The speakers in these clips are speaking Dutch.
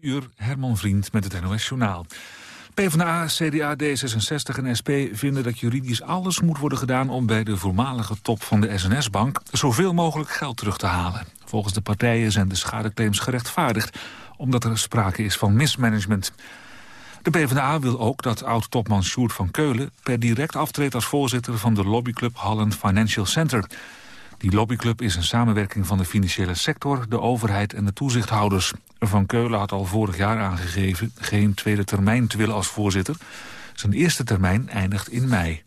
Uur Herman Vriend met het NOS-journaal. PvdA, CDA, D66 en SP vinden dat juridisch alles moet worden gedaan... om bij de voormalige top van de SNS-bank zoveel mogelijk geld terug te halen. Volgens de partijen zijn de schadeclaims gerechtvaardigd... omdat er sprake is van mismanagement. De PvdA wil ook dat oud-topman Sjoerd van Keulen... per direct aftreedt als voorzitter van de lobbyclub Holland Financial Center... Die lobbyclub is een samenwerking van de financiële sector, de overheid en de toezichthouders. Van Keulen had al vorig jaar aangegeven geen tweede termijn te willen als voorzitter. Zijn eerste termijn eindigt in mei.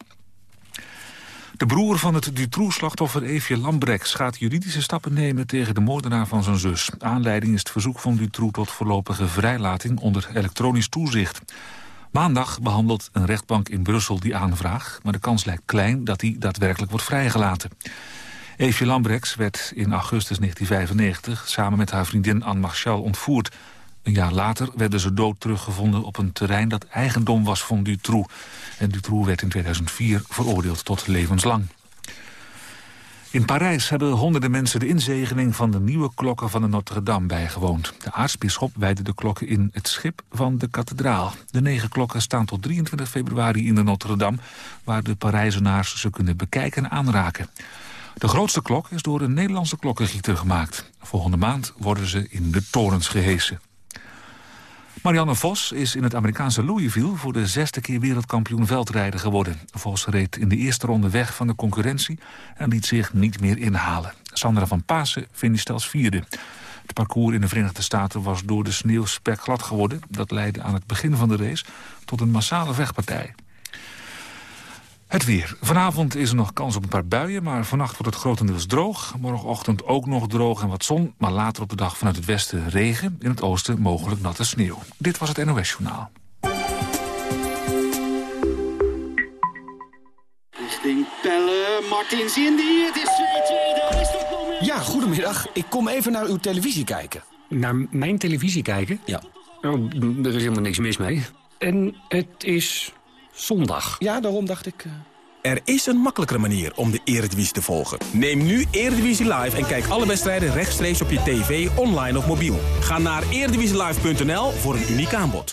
De broer van het Dutroux-slachtoffer Eefje Lambrechts gaat juridische stappen nemen tegen de moordenaar van zijn zus. Aanleiding is het verzoek van Dutroux tot voorlopige vrijlating onder elektronisch toezicht. Maandag behandelt een rechtbank in Brussel die aanvraag, maar de kans lijkt klein dat hij daadwerkelijk wordt vrijgelaten. Eefje Lambrechts werd in augustus 1995 samen met haar vriendin Anne Marchal ontvoerd. Een jaar later werden ze dood teruggevonden op een terrein dat eigendom was van Dutroux. En Dutroux werd in 2004 veroordeeld tot levenslang. In Parijs hebben honderden mensen de inzegening van de nieuwe klokken van de Notre-Dame bijgewoond. De aartsbisschop wijde de klokken in het schip van de kathedraal. De negen klokken staan tot 23 februari in de Notre-Dame... waar de Parijzenaars ze kunnen bekijken en aanraken. De grootste klok is door een Nederlandse klokkengieter gemaakt. Volgende maand worden ze in de torens gehesen. Marianne Vos is in het Amerikaanse Louisville... voor de zesde keer wereldkampioen veldrijden geworden. Vos reed in de eerste ronde weg van de concurrentie... en liet zich niet meer inhalen. Sandra van Pasen finishte als vierde. Het parcours in de Verenigde Staten was door de sneeuw spekglad geworden. Dat leidde aan het begin van de race tot een massale vechtpartij. Het weer. Vanavond is er nog kans op een paar buien, maar vannacht wordt het grotendeels droog. Morgenochtend ook nog droog en wat zon, maar later op de dag vanuit het westen regen. In het oosten mogelijk natte sneeuw. Dit was het NOS Journaal. Richting Pelle, Martins Indy, het is 2-2, daar is toch nog meer... Ja, goedemiddag. Ik kom even naar uw televisie kijken. Naar mijn televisie kijken? Ja. Oh, er is helemaal niks mis mee. En het is zondag. Ja, daarom dacht ik... eh, Er is een makkelijkere manier om de Eredivisie te volgen. Neem nu Eredivisie Live en kijk alle wedstrijden rechtstreeks op je tv, online of mobiel. Ga naar eredivisielive.nl voor een uniek aanbod.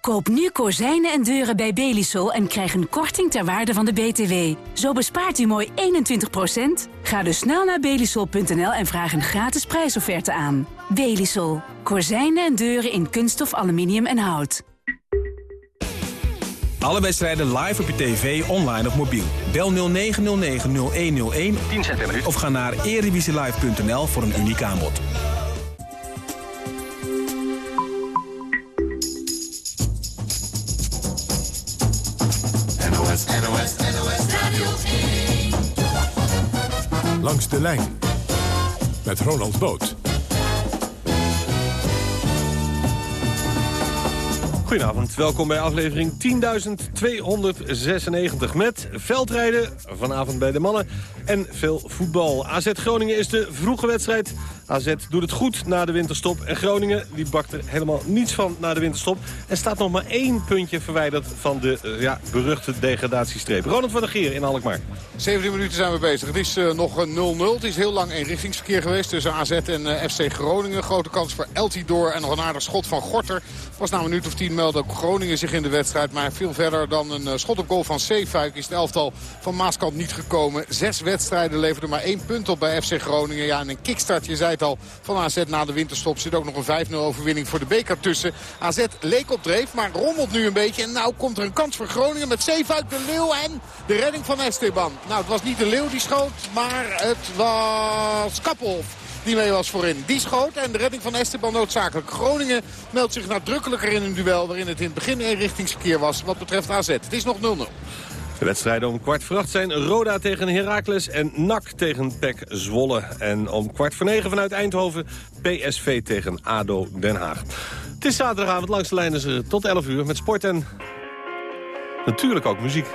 Koop nu kozijnen en deuren bij Belisol en krijg een korting ter waarde van de BTW. Zo bespaart u mooi 21%. Ga dus snel naar belisol.nl en vraag een gratis prijsofferte aan. Belisol. Kozijnen en deuren in kunststof, aluminium en hout. Alle wedstrijden live op je tv, online of mobiel. Bel 0909-0101 10 cent per minuut. of ga naar eredivisielive.nl voor een uniek aanbod. NOS, NOS, NOS Radio 1. Langs de lijn met Ronald Boot. Goedenavond, welkom bij aflevering 10.296 met veldrijden, vanavond bij de mannen en veel voetbal. AZ Groningen is de vroege wedstrijd. AZ doet het goed na de winterstop en Groningen die bakt er helemaal niets van na de winterstop. En staat nog maar één puntje verwijderd van de eh, ja, beruchte degradatiestreep. Ronald van der Geer in Alkmaar. 17 minuten zijn we bezig. Het is eh, nog een 0-0. Het is heel lang eenrichtingsverkeer geweest tussen AZ en eh, FC Groningen. Grote kans voor Eltidoor en nog een aardig schot van Gorter. Was na een minuut of tien meldde ook Groningen zich in de wedstrijd. Maar veel verder dan een eh, schot op goal van Zeefuik is het elftal van Maaskant niet gekomen. Zes wedstrijden leverden maar één punt op bij FC Groningen. Ja, en een kickstart, je zei al, van AZ na de winterstop zit ook nog een 5-0 overwinning voor de beker tussen. AZ leek op dreef, maar rommelt nu een beetje. En nou komt er een kans voor Groningen met Zeefuik, de Leeuw en de redding van Esteban. Nou, het was niet de Leeuw die schoot, maar het was Kappelhof die mee was voorin. Die schoot en de redding van Esteban noodzakelijk. Groningen meldt zich nadrukkelijker in een duel waarin het in het begin eenrichtingsverkeer was wat betreft AZ. Het is nog 0-0. De wedstrijden om kwart voor acht zijn Roda tegen Heracles en NAC tegen PEC Zwolle. En om kwart voor negen vanuit Eindhoven PSV tegen ADO Den Haag. Het is zaterdagavond langs de lijn is er tot 11 uur met sport en natuurlijk ook muziek.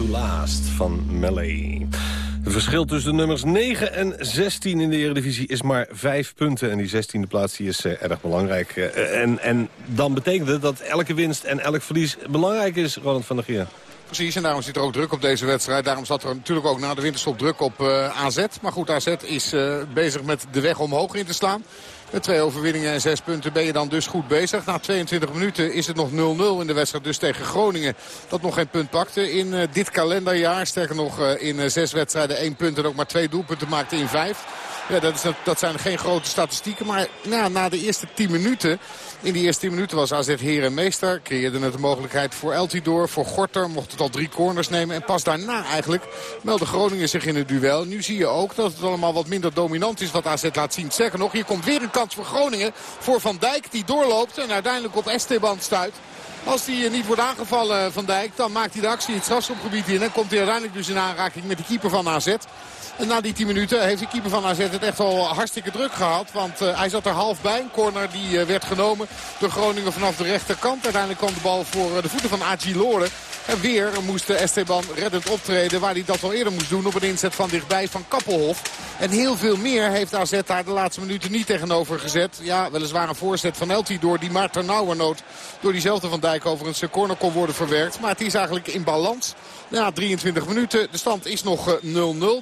To Last van Melee. Het verschil tussen de nummers 9 en 16 in de Eredivisie is maar 5 punten. En die 16e plaats die is uh, erg belangrijk. Uh, en, en dan betekent het dat elke winst en elk verlies belangrijk is, Ronald van der Geer. Precies, en daarom zit er ook druk op deze wedstrijd. Daarom zat er natuurlijk ook na de winterstop druk op uh, AZ. Maar goed, AZ is bezig met de weg omhoog in te slaan. Met twee overwinningen en zes punten ben je dan dus goed bezig. Na 22 minuten is het nog 0-0 in de wedstrijd dus tegen Groningen. Dat nog geen punt pakte in uh, dit kalenderjaar. Sterker nog uh, in uh, zes wedstrijden één punt en ook maar twee doelpunten maakte in vijf. Ja, dat, is, dat zijn geen grote statistieken. Maar na de eerste 10 minuten... In die eerste 10 minuten was AZ heer en meester. Creëerde het de mogelijkheid voor Eltidoor, voor Gorter. Mocht het al drie corners nemen. En pas daarna eigenlijk meldde Groningen zich in het duel. Nu zie je ook dat het allemaal wat minder dominant is wat AZ laat zien. Zeker nog, hier komt weer een kans voor Groningen. Voor Van Dijk die doorloopt en uiteindelijk op Esteban stuit. Als hij niet wordt aangevallen Van Dijk, dan maakt hij de actie het strafschopgebied in. En komt hij uiteindelijk dus in aanraking met de keeper van AZ. En na die 10 minuten heeft de keeper van AZ het echt al hartstikke druk gehad. Want uh, hij zat er half bij. Een corner die uh, werd genomen door Groningen vanaf de rechterkant. Uiteindelijk kwam de bal voor uh, de voeten van Agi Lore. En weer moest Esteban reddend optreden waar hij dat al eerder moest doen op een inzet van dichtbij van Kappelhof. En heel veel meer heeft AZ daar de laatste minuten niet tegenover gezet. Ja, weliswaar een voorzet van Elti door die maar ternauwernood door diezelfde Van Dijk overigens corner kon worden verwerkt. Maar het is eigenlijk in balans. Na 23 minuten. De stand is nog 0-0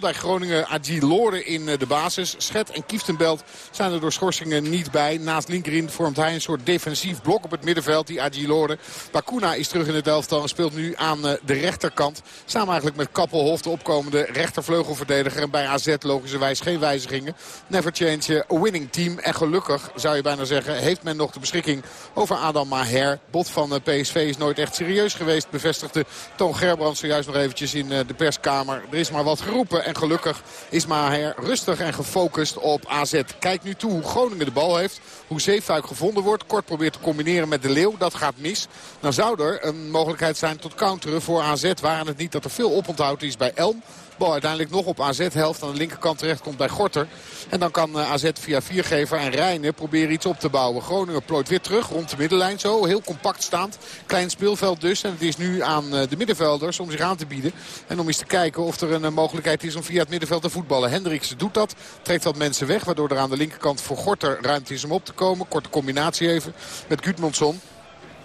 bij Groningen. Agi Lore in de basis. Schet en Kieftenbelt zijn er door schorsingen niet bij. Naast linkerin vormt hij een soort defensief blok op het middenveld. Die Agi Lore. Bakuna is terug in het elftal en speelt nu aan de rechterkant. Samen eigenlijk met Kappelhof, de opkomende rechtervleugelverdediger. En bij AZ logischerwijs geen wijzigingen. Never change a winning team. En gelukkig, zou je bijna zeggen, heeft men nog de beschikking over Adam Maher. Bot van PSV is nooit echt serieus geweest. Bevestigde Toon Gerbrand zojuist nog eventjes in de perskamer. Er is maar wat geroepen. En gelukkig is Maher rustig en gefocust op AZ. Kijk nu toe hoe Groningen de bal heeft. Hoe Zeefuik gevonden wordt. Kort probeert te combineren met de Leeuw. Dat gaat mis. Dan zou er een mogelijkheid zijn tot counteren voor AZ. Waren het niet dat er veel oponthoud is bij Elm. Bal uiteindelijk nog op AZ-helft aan de linkerkant terecht komt bij Gorter. En dan kan AZ via viergever en Rijnen proberen iets op te bouwen. Groningen plooit weer terug rond de middenlijn. Zo heel compact staand. Klein speelveld dus. En het is nu aan de middenvelders om zich aan te bieden. En om eens te kijken of er een mogelijkheid is om via het middenveld te voetballen. Hendricks doet dat. Trekt wat mensen weg. Waardoor er aan de linkerkant voor Gorter ruimte is om op te komen. Korte combinatie even met Gudmundsson.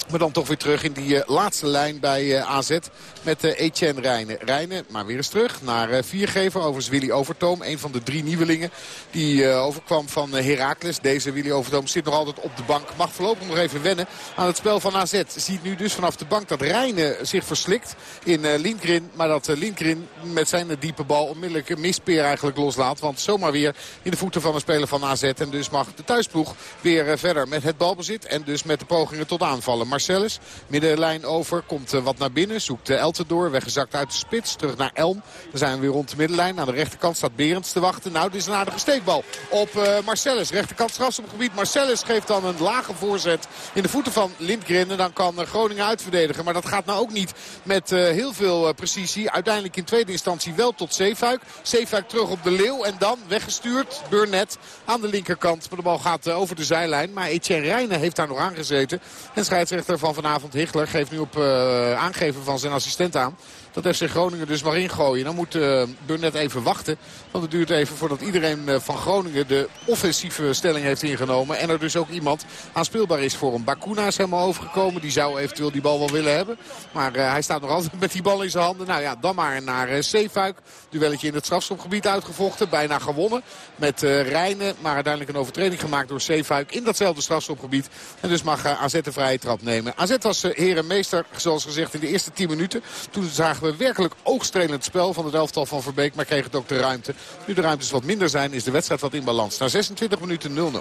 Maar dan toch weer terug in die uh, laatste lijn bij uh, AZ met uh, Etienne Rijnen. Rijnen, maar weer eens terug naar viergever. Overigens Willy Overtoom, een van de drie nieuwelingen die overkwam van Heracles. Deze Willy Overtoom zit nog altijd op de bank. Mag voorlopig nog even wennen aan het spel van AZ. Ziet nu dus vanaf de bank dat Rijnen zich verslikt in Lindgren. Maar dat Lindgren met zijn diepe bal onmiddellijk een mispeer eigenlijk loslaat. Want zomaar weer in de voeten van een speler van AZ. En dus mag de thuisploeg weer verder met het balbezit. En dus met de pogingen tot aanvallen. Marcellus. Middenlijn over, komt uh, wat naar binnen. Zoekt uh, Elten door, weggezakt uit de spits. Terug naar Elm. Dan zijn we weer rond de middenlijn. Aan de rechterkant staat Berends te wachten. Nou, dit is een aardige steekbal op uh, Marcellus. Rechterkant strafschopgebied. Marcellus geeft dan een lage voorzet in de voeten van Lindgren. En dan kan Groningen uitverdedigen. Maar dat gaat nou ook niet met heel veel precisie. Uiteindelijk in tweede instantie wel tot Zeefuik. Zeefuik terug op de Leeuw. En dan weggestuurd. Burnett aan de linkerkant. Maar de bal gaat over de zijlijn. Maar Etienne Rijnen heeft daar nog aangezeten. En scheidsrechter van vanavond, Hichler, geeft nu op uh, aangeven van zijn assistent aan dat FC Groningen dus maar ingooien. Dan moet uh, Burnett even wachten. Want het duurt even voordat iedereen uh, van Groningen de offensieve stelling heeft ingenomen. En er dus ook iemand aanspeelbaar is voor hem. Bakuna is helemaal overgekomen. Die zou eventueel die bal wel willen hebben. Maar uh, hij staat nog altijd met die bal in zijn handen. Nou ja, dan maar naar uh, Zeefuik. Duelletje in het strafschopgebied uitgevochten. Bijna gewonnen met Rijnen. Maar uiteindelijk een overtreding gemaakt door Zeefuik in datzelfde strafschopgebied. En dus mag AZ de vrije trap nemen. AZ was herenmeester, zoals gezegd, in de eerste 10 minuten. Toen zagen we werkelijk oogstrelend spel van het elftal van Verbeek. Maar kreeg het ook de ruimte. Nu de ruimtes wat minder zijn is de wedstrijd wat in balans. Na 26 minuten 0-0.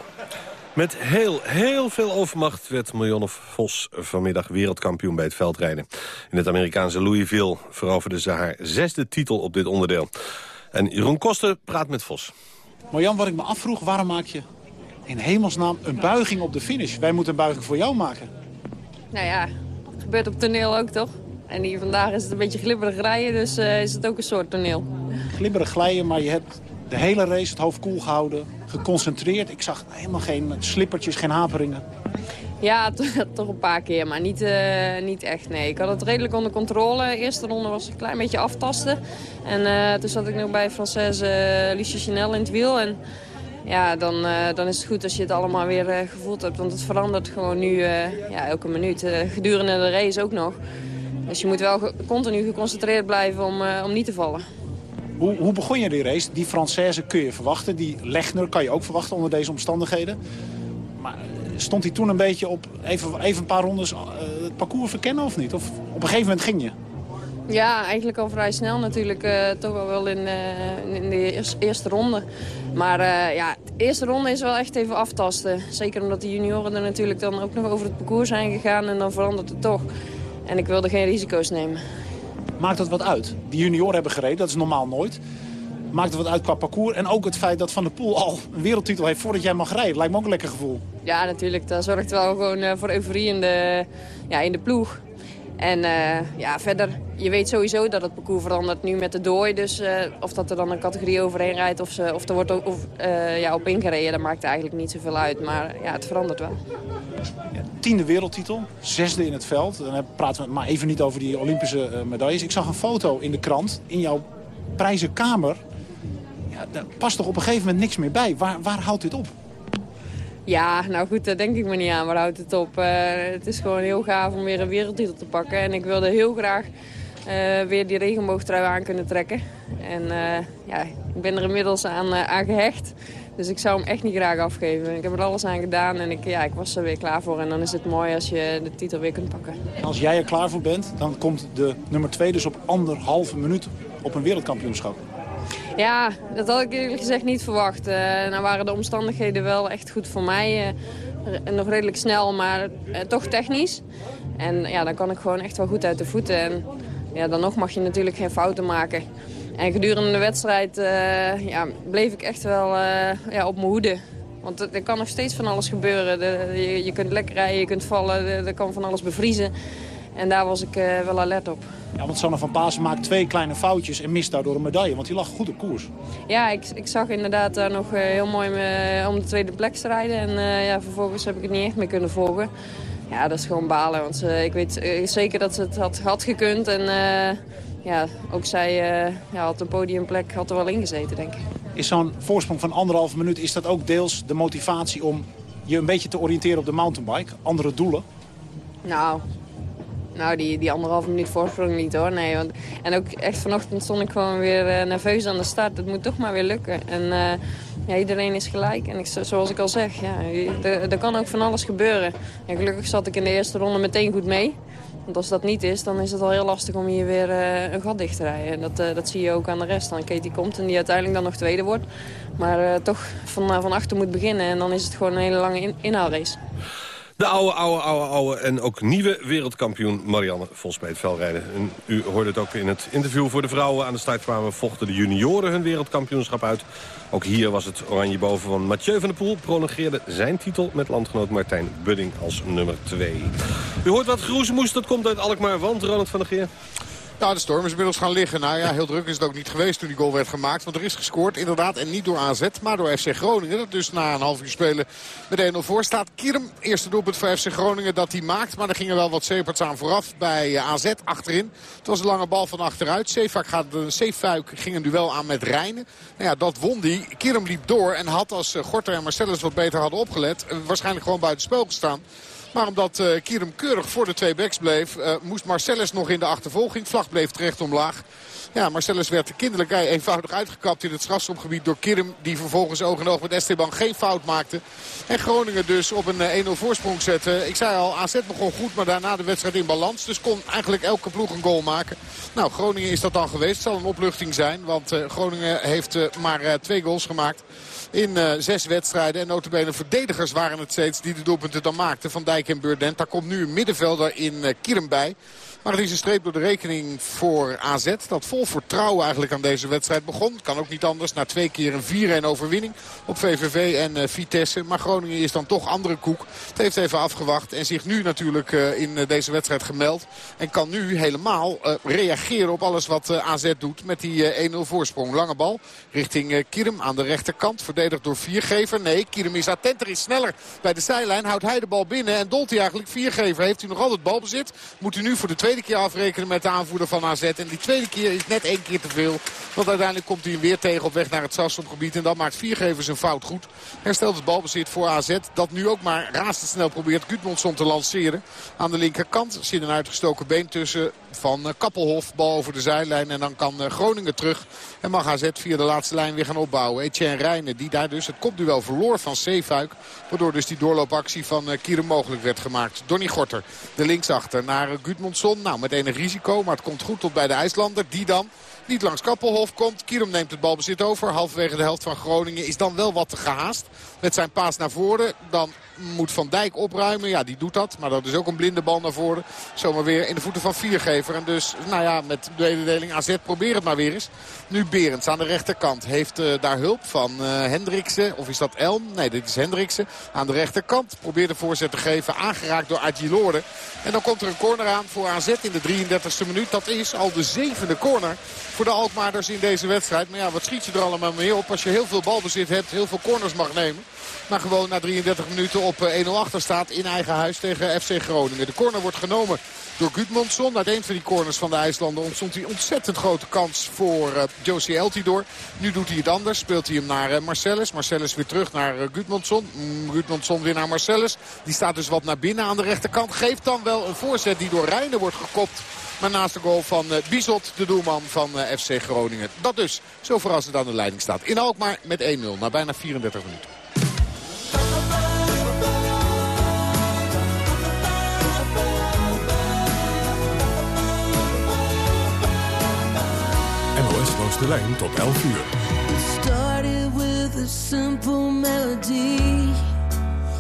Met heel, heel veel overmacht werd Miljoen Vos vanmiddag wereldkampioen bij het veldrijden. In het Amerikaanse Louisville veroverde ze haar zesde titel op dit onderdeel. En Jeroen Koster praat met Vos. Marjan, wat ik me afvroeg, waarom maak je in hemelsnaam een buiging op de finish? Wij moeten een buiging voor jou maken. Nou ja, het gebeurt op toneel ook toch? En hier vandaag is het een beetje glibberig rijden, dus uh, is het ook een soort toneel. Glibberig glijden, maar je hebt de hele race het hoofd koel gehouden, geconcentreerd. Ik zag helemaal geen slippertjes, geen haperingen. Ja, toch een paar keer, maar niet, uh, niet echt, nee. Ik had het redelijk onder controle. De eerste ronde was een klein beetje aftasten. En uh, toen zat ik nog bij Française uh, Lucie Chanel in het wiel. En ja, dan, dan is het goed als je het allemaal weer gevoeld hebt. Want het verandert gewoon nu ja, elke minuut. gedurende de race ook nog. Dus je moet wel continu geconcentreerd blijven om, om niet te vallen. Hoe, hoe begon je die race? Die Française kun je verwachten. Die Legner kan je ook verwachten onder deze omstandigheden. Maar stond hij toen een beetje op even, even een paar rondes uh, het parcours verkennen of niet? Of op een gegeven moment ging je? Ja, eigenlijk al vrij snel natuurlijk. Uh, toch wel, wel in, uh, in de eerste, eerste ronde. Maar uh, ja, de eerste ronde is wel echt even aftasten. Zeker omdat de junioren er natuurlijk dan ook nog over het parcours zijn gegaan. En dan verandert het toch. En ik wilde geen risico's nemen. Maakt dat wat uit? Die junioren hebben gereden, dat is normaal nooit. Maakt het wat uit qua parcours. En ook het feit dat Van der Poel al een wereldtitel heeft voordat jij mag rijden. Lijkt me ook een lekker gevoel. Ja, natuurlijk. Dat zorgt wel gewoon uh, voor euforie in de, ja, in de ploeg. En uh, ja, verder, je weet sowieso dat het parcours verandert nu met de dooi. Dus uh, of dat er dan een categorie overheen rijdt of, ze, of er wordt of, ja, op ingereden, dat maakt eigenlijk niet zoveel uit. Maar ja, het verandert wel. Ja, tiende wereldtitel, zesde in het veld. Dan praten we maar even niet over die Olympische medailles. Ik zag een foto in de krant, in jouw prijzenkamer ja, daar past toch op een gegeven moment niks meer bij. Waar, waar houdt dit op? Ja, nou goed, daar denk ik me niet aan. Waar houdt het op? Uh, het is gewoon heel gaaf om weer een wereldtitel te pakken. En ik wilde heel graag uh, weer die regenboogtrui aan kunnen trekken. En uh, ja, ik ben er inmiddels aan, aan gehecht. Dus ik zou hem echt niet graag afgeven. Ik heb er alles aan gedaan en ik, ja, ik was er weer klaar voor. En dan is het mooi als je de titel weer kunt pakken. Als jij er klaar voor bent, dan komt de nummer 2 dus op anderhalve minuut op een wereldkampioenschap. Ja, dat had ik eerlijk gezegd niet verwacht. Uh, nou waren de omstandigheden wel echt goed voor mij. Uh, nog redelijk snel, maar uh, toch technisch. En ja, dan kan ik gewoon echt wel goed uit de voeten. En ja, dan nog mag je natuurlijk geen fouten maken. En gedurende de wedstrijd ja, bleef ik echt wel ja, op mijn hoede. Want er kan nog steeds van alles gebeuren. Je, je, kunt lekker rijden, je kunt vallen, er kan van alles bevriezen. En daar was ik wel alert op. Ja, want Sanne van Pasen maakt twee kleine foutjes en mist daardoor een medaille. Want die lag goed op koers. Ja, ik, ik zag inderdaad daar nog heel mooi me, om de tweede plek te rijden. En uh, ja, vervolgens heb ik het niet echt meer kunnen volgen. Ja, dat is gewoon balen. Want uh, ik weet uh, zeker dat ze het had, had gekund. En ja, ook zij ja, had een podiumplek had er wel ingezeten, denk ik. Is zo'n voorsprong van anderhalve minuut, is dat ook deels de motivatie om je een beetje te oriënteren op de mountainbike? Andere doelen? Nou, nou, die, die anderhalve minuut voorsprong niet hoor. Nee, want, en ook echt vanochtend stond ik gewoon weer uh, nerveus aan de start. Het moet toch maar weer lukken. En uh, ja, iedereen is gelijk. En ik, zoals ik al zeg, ja, er, kan ook van alles gebeuren. En gelukkig zat ik in de eerste ronde meteen goed mee. Want als dat niet is, dan is het al heel lastig om hier weer uh, een gat dicht te rijden. En dat, dat zie je ook aan de rest. Dan Katie komt en die uiteindelijk dan nog tweede wordt. Maar toch van, van achter moet beginnen. En dan is het gewoon een hele lange in inhaalrace. De oude, oude, oude, oude en ook nieuwe wereldkampioen Marianne Vos bij het velrijden. En u hoorde het ook in het interview voor de vrouwen. Aan de start kwamen vochten de junioren hun wereldkampioenschap uit. Ook hier was het oranje boven van Mathieu van der Poel. Prolongeerde zijn titel met landgenoot Martijn Budding als nummer 2. U hoort wat groezemoes, dat komt uit Alkmaar. Want Ronald van der Geer... Nou, de storm is inmiddels gaan liggen. Nou ja, heel druk is het ook niet geweest toen die goal werd gemaakt. Want er is gescoord, inderdaad. En niet door AZ, maar door FC Groningen. Dat dus na een half uur spelen met 1-0 voor staat. Kierm, eerste doelpunt voor FC Groningen dat hij maakt. Maar er gingen wel wat zeeperts aan vooraf bij eh, AZ achterin. Het was een lange bal van achteruit. Gaat, Zeefuik ging een duel aan met Rijnen. Nou ja, dat won hij. Kierm liep door en had als eh, Gorter en Marcellus wat beter hadden opgelet... Eh, waarschijnlijk gewoon buiten spel gestaan. Maar omdat uh, Kierum keurig voor de twee backs bleef... Uh, moest Marcellus nog in de achtervolging. Vlag bleef terecht omlaag. Ja, Marcellus werd kinderlijk eenvoudig uitgekapt in het strafschopgebied door Kirim. Die vervolgens oog in oog met Esteban geen fout maakte. En Groningen dus op een 1-0 voorsprong zette. Ik zei al, AZ begon goed, maar daarna de wedstrijd in balans. Dus kon eigenlijk elke ploeg een goal maken. Nou, Groningen is dat dan geweest. Het zal een opluchting zijn, want Groningen heeft maar twee goals gemaakt in uh, zes wedstrijden. En notabene verdedigers waren het steeds die de doelpunten dan maakten. Van Dijk en Burdent. Daar komt nu een middenvelder in uh, Kierum bij. Maar het is een streep door de rekening voor AZ. Dat vol vertrouwen eigenlijk aan deze wedstrijd begon. Kan ook niet anders. Na twee keer een 4-1 overwinning op VVV en uh, Vitesse. Maar Groningen is dan toch andere koek. Het heeft even afgewacht en zich nu natuurlijk uh, in uh, deze wedstrijd gemeld. En kan nu helemaal reageren op alles wat AZ doet met die 1-0 voorsprong. Lange bal richting Kierm aan de rechterkant. Verdedigd door Viergever. Nee, Kierm is attenter, is sneller bij de zijlijn. Houdt hij de bal binnen en dolt hij eigenlijk Viergever. Heeft hij nog altijd balbezit. Moet hij nu voor de tweede keer afrekenen met de aanvoerder van AZ. En die tweede keer is net één keer te veel. Want uiteindelijk komt hij weer tegen op weg naar het Sasselgebied. En dan maakt Viergever zijn fout goed. Herstelt het balbezit voor AZ. Dat nu ook maar razendsnel probeert Gudmundsson te lanceren. Aan de linkerkant zit een uitgestoken been tussen van eh, Kappelhof. Bal over de zijlijn en dan kan eh, Groningen terug. En mag AZ via de laatste lijn weer gaan opbouwen. Etienne Rijnen die daar dus het kopduel verloor van Zeefuik. Waardoor dus die doorloopactie van uh, Kierum mogelijk werd gemaakt. Donny Gorter, de linksachter naar Gudmundsson. Nou, met enig risico, maar het komt goed tot bij de IJslander. Die dan niet langs Kappelhof komt. Kierum neemt het balbezit over. Halverwege de helft van Groningen is dan wel wat te gehaast. Met zijn paas naar voren. Dan moet Van Dijk opruimen. Ja, die doet dat. Maar dat is ook een blinde bal naar voren. Zomaar weer in de voeten van Viergever. En dus, nou ja, met de mededeling AZ probeer het maar weer eens. Nu Berends aan de rechterkant. Heeft uh, daar hulp van uh, Hendriksen. Of is dat Elm? Nee, dit is Hendriksen. Aan de rechterkant. Probeert de voorzet te geven. Aangeraakt door Agilore. En dan komt er een corner aan voor AZ in de 33e minuut. Dat is al de zevende corner de Alkmaarders in deze wedstrijd. Maar ja, wat schiet je er allemaal mee op als je heel veel balbezit hebt. Heel veel corners mag nemen. Maar gewoon na 33 minuten op 1-0 achter staat in eigen huis tegen FC Groningen. De corner wordt genomen door Gudmundsson. Uit een van die corners van de IJslander ontstond hij ontzettend grote kans voor uh, Josie Eltidoor. Nu doet hij het anders. Speelt hij hem naar uh, Marcellus. Marcellus weer terug naar Gudmundsson. Mm, Gudmundsson weer naar Marcellus. Die staat dus wat naar binnen aan de rechterkant. Geeft dan wel een voorzet die door Rijnen wordt gekopt. Maar naast de goal van uh, Bizot, de doelman van uh, FC Groningen. Dat dus zo verrassend aan de leiding staat. In Alkmaar met 1-0 na bijna 34 minuten. NOS langs de lijn tot 11 uur. started with a simple melody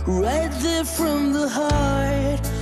Right there from the heart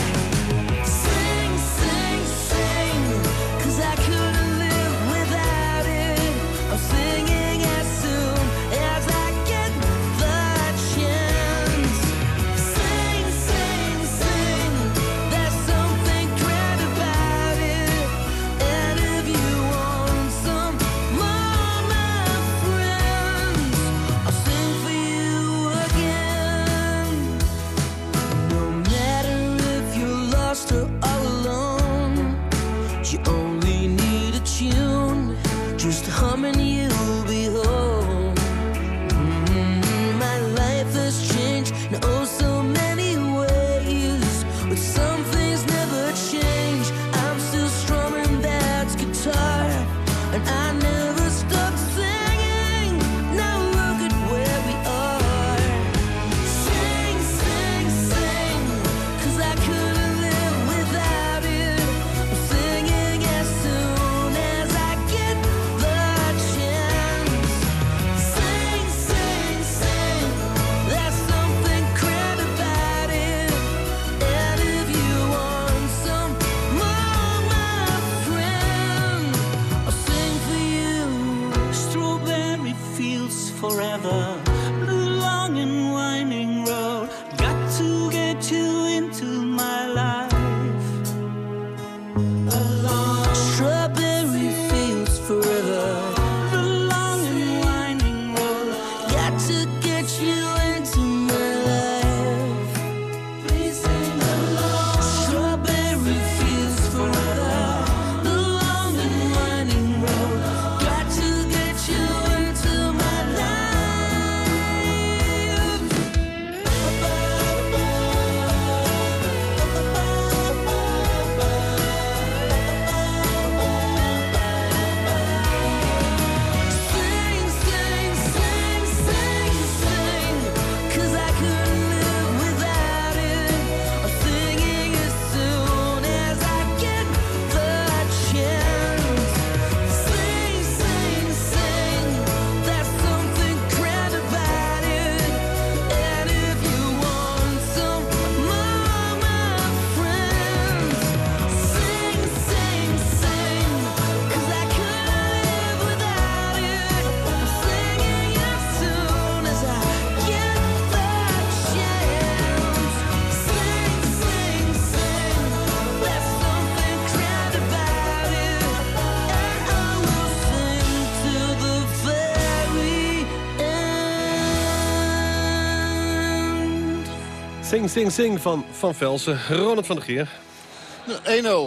Sing, sing, sing van Van Velsen. Ronald van der Geer.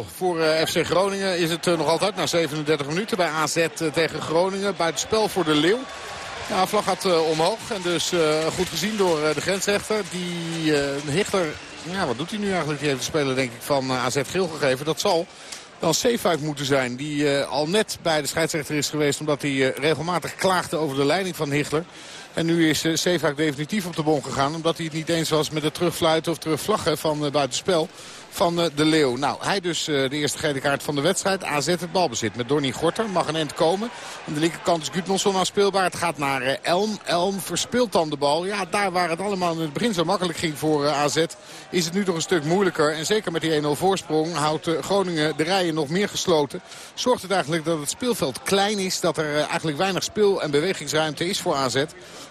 1-0 voor uh, FC Groningen is het uh, nog altijd na 37 minuten bij AZ uh, tegen Groningen. Buitenspel voor de Leeuw. Ja, vlag gaat omhoog en dus goed gezien door de grensrechter. Die Hichter, ja, wat doet hij nu eigenlijk? Die heeft de speler denk ik van AZ geel gegeven. Dat zal dan Zeefuik moeten zijn. Die al net bij de scheidsrechter is geweest omdat hij regelmatig klaagde over de leiding van Hichtler. En nu is uh, Zeefuik definitief op de bon gegaan. Omdat hij het niet eens was met het terugfluiten of terugvlaggen van uh, buitenspel van uh, de Leeuw. Nou, hij dus de eerste gele kaart van de wedstrijd. AZ het balbezit met Donny Gorter. Mag een end komen. Aan de linkerkant is Gudmundsson aanspeelbaar. Het gaat naar Elm. Elm verspeelt dan de bal. Ja, daar waar het allemaal in het begin zo makkelijk ging voor AZ... is het nu toch een stuk moeilijker. En zeker met die 1-0 voorsprong houdt Groningen de rijen nog meer gesloten. Zorgt het eigenlijk dat het speelveld klein is. Dat er eigenlijk weinig speel- en bewegingsruimte is voor AZ.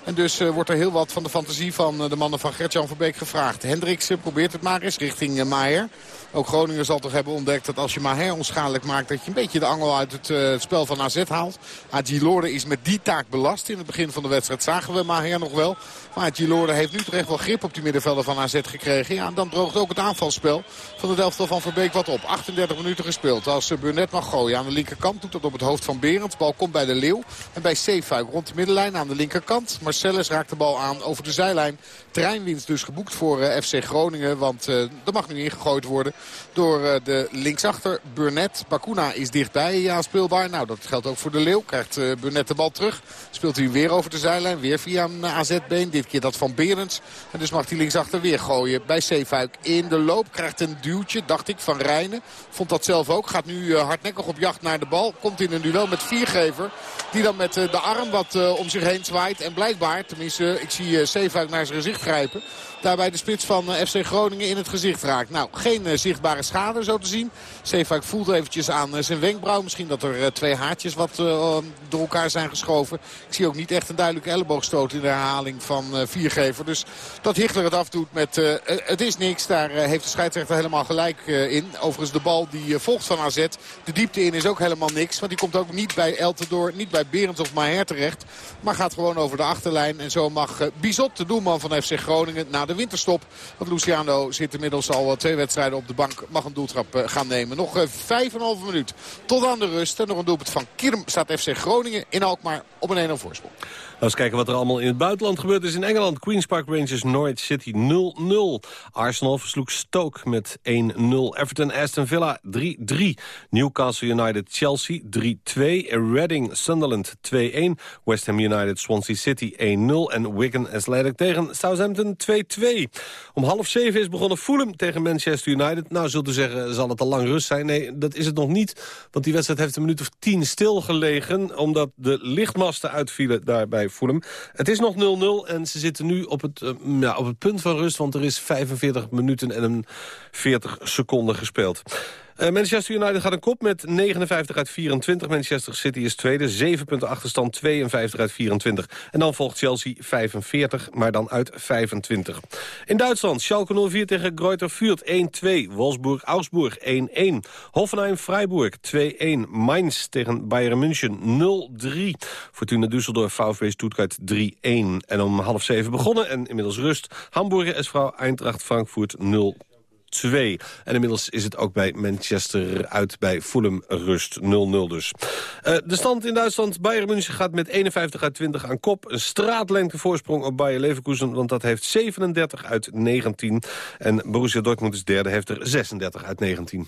En dus uh, wordt er heel wat van de fantasie van uh, de mannen van Gertjan Verbeek gevraagd. Hendricks uh, probeert het maar eens richting Maier. Ook Groningen zal toch hebben ontdekt dat als je Maher onschadelijk maakt... dat je een beetje de angel uit het, spel van AZ haalt. Hadji Lorde is met die taak belast. In het begin van de wedstrijd zagen we Maher nog wel. Maar Lorde heeft nu toch echt wel grip op die middenvelden van AZ gekregen. Ja, en dan droogt ook het aanvalspel van het elftal van Verbeek wat op. 38 minuten gespeeld. Als Burnett mag gooien aan de linkerkant doet dat op het hoofd van Berend. Bal komt bij de Leeuw. En bij Zeefuik rond de middenlijn aan de linkerkant. Marcellus raakt de bal aan over de zijlijn. Terreinwinst dus geboekt voor uh, FC Groningen. Want uh, er mag nu ingegooid worden door uh, de linksachter Burnett. Bakuna is dichtbij ja, speelbaar. Nou, dat geldt ook voor de Leeuw. Krijgt Burnett de bal terug. Speelt hij weer over de zijlijn. Weer via een AZ-been. Dit keer dat van Berends. En dus mag hij linksachter weer gooien bij Zeefuik. In de loop krijgt een duwtje, dacht ik, van Rijnen. Vond dat zelf ook. Gaat nu hardnekkig op jacht naar de bal. Komt in een duel met Viergever. Die dan met de arm wat om zich heen zwaait. En blijkbaar, tenminste, ik zie Zeefuik naar zijn gezicht grijpen. Daarbij de spits van uh, FC Groningen in het gezicht raakt. Nou, geen uh, zichtbare schade zo te zien. Zeefuik voelt eventjes aan zijn wenkbrauw. Misschien dat er twee haartjes wat door elkaar zijn geschoven. Ik zie ook niet echt een duidelijke elleboogstoot in de herhaling van Viergever. Dus dat Hichler het afdoet met het is niks. Daar heeft de scheidsrechter helemaal gelijk in. Overigens de bal die volgt van AZ. De diepte in is ook helemaal niks. Want die komt ook niet bij Eltendoor, niet bij Berends of Maher terecht. Maar gaat gewoon over de achterlijn. En zo mag Bizot, de doelman van FC Groningen, na de winterstop. Want Luciano zit inmiddels al twee wedstrijden op de bank. Mag een doeltrap gaan nemen. Nog vijf en een halve minuut tot aan de rust. En nog een doelpunt van Kirm staat FC Groningen in Alkmaar op een 1-0 voorsprong. We kijken wat er allemaal in het buitenland gebeurd is. In Engeland, Queen's Park Rangers, Norwich City 0-0. Arsenal versloeg Stoke met 1-0. Everton, Aston Villa 3-3. Newcastle United, Chelsea 3-2. Reading, Sunderland 2-1. West Ham United, Swansea City 1-0. En Wigan Athletic tegen Southampton 2-2. Om half zeven is begonnen Fulham tegen Manchester United. Nou, zult u zeggen, zal het al lang rust zijn? Nee, dat is het nog niet. Want die wedstrijd heeft een minuut of tien stilgelegen... omdat de lichtmasten uitvielen daarbij Fulham. Het is nog 0-0 en ze zitten nu op het, uh, ja, op het punt van rust... want er is 45 minuten en een 40 seconden gespeeld. Uh, Manchester United gaat een kop met 59 uit 24. Manchester City is tweede, 7 punten achterstand, 52 uit 24. En dan volgt Chelsea 45, maar dan uit 25. In Duitsland, Schalke 04 tegen Greuther Fürth 1-2. Wolfsburg-Augsburg 1-1. Hoffenheim-Freiburg 2-1. Mainz tegen Bayern München 0-3. Fortuna Düsseldorf, VfB Stuttgart 3-1. En om half zeven begonnen en inmiddels rust. Hamburger SV Eintracht Frankfurt 0 2. En inmiddels is het ook bij Manchester uit bij Fulham rust 0-0 dus. Uh, de stand in Duitsland, Bayern München gaat met 51 uit 20 aan kop. Een straatlengte voorsprong op Bayer Leverkusen, want dat heeft 37 uit 19. En Borussia Dortmund is derde, heeft er 36 uit 19.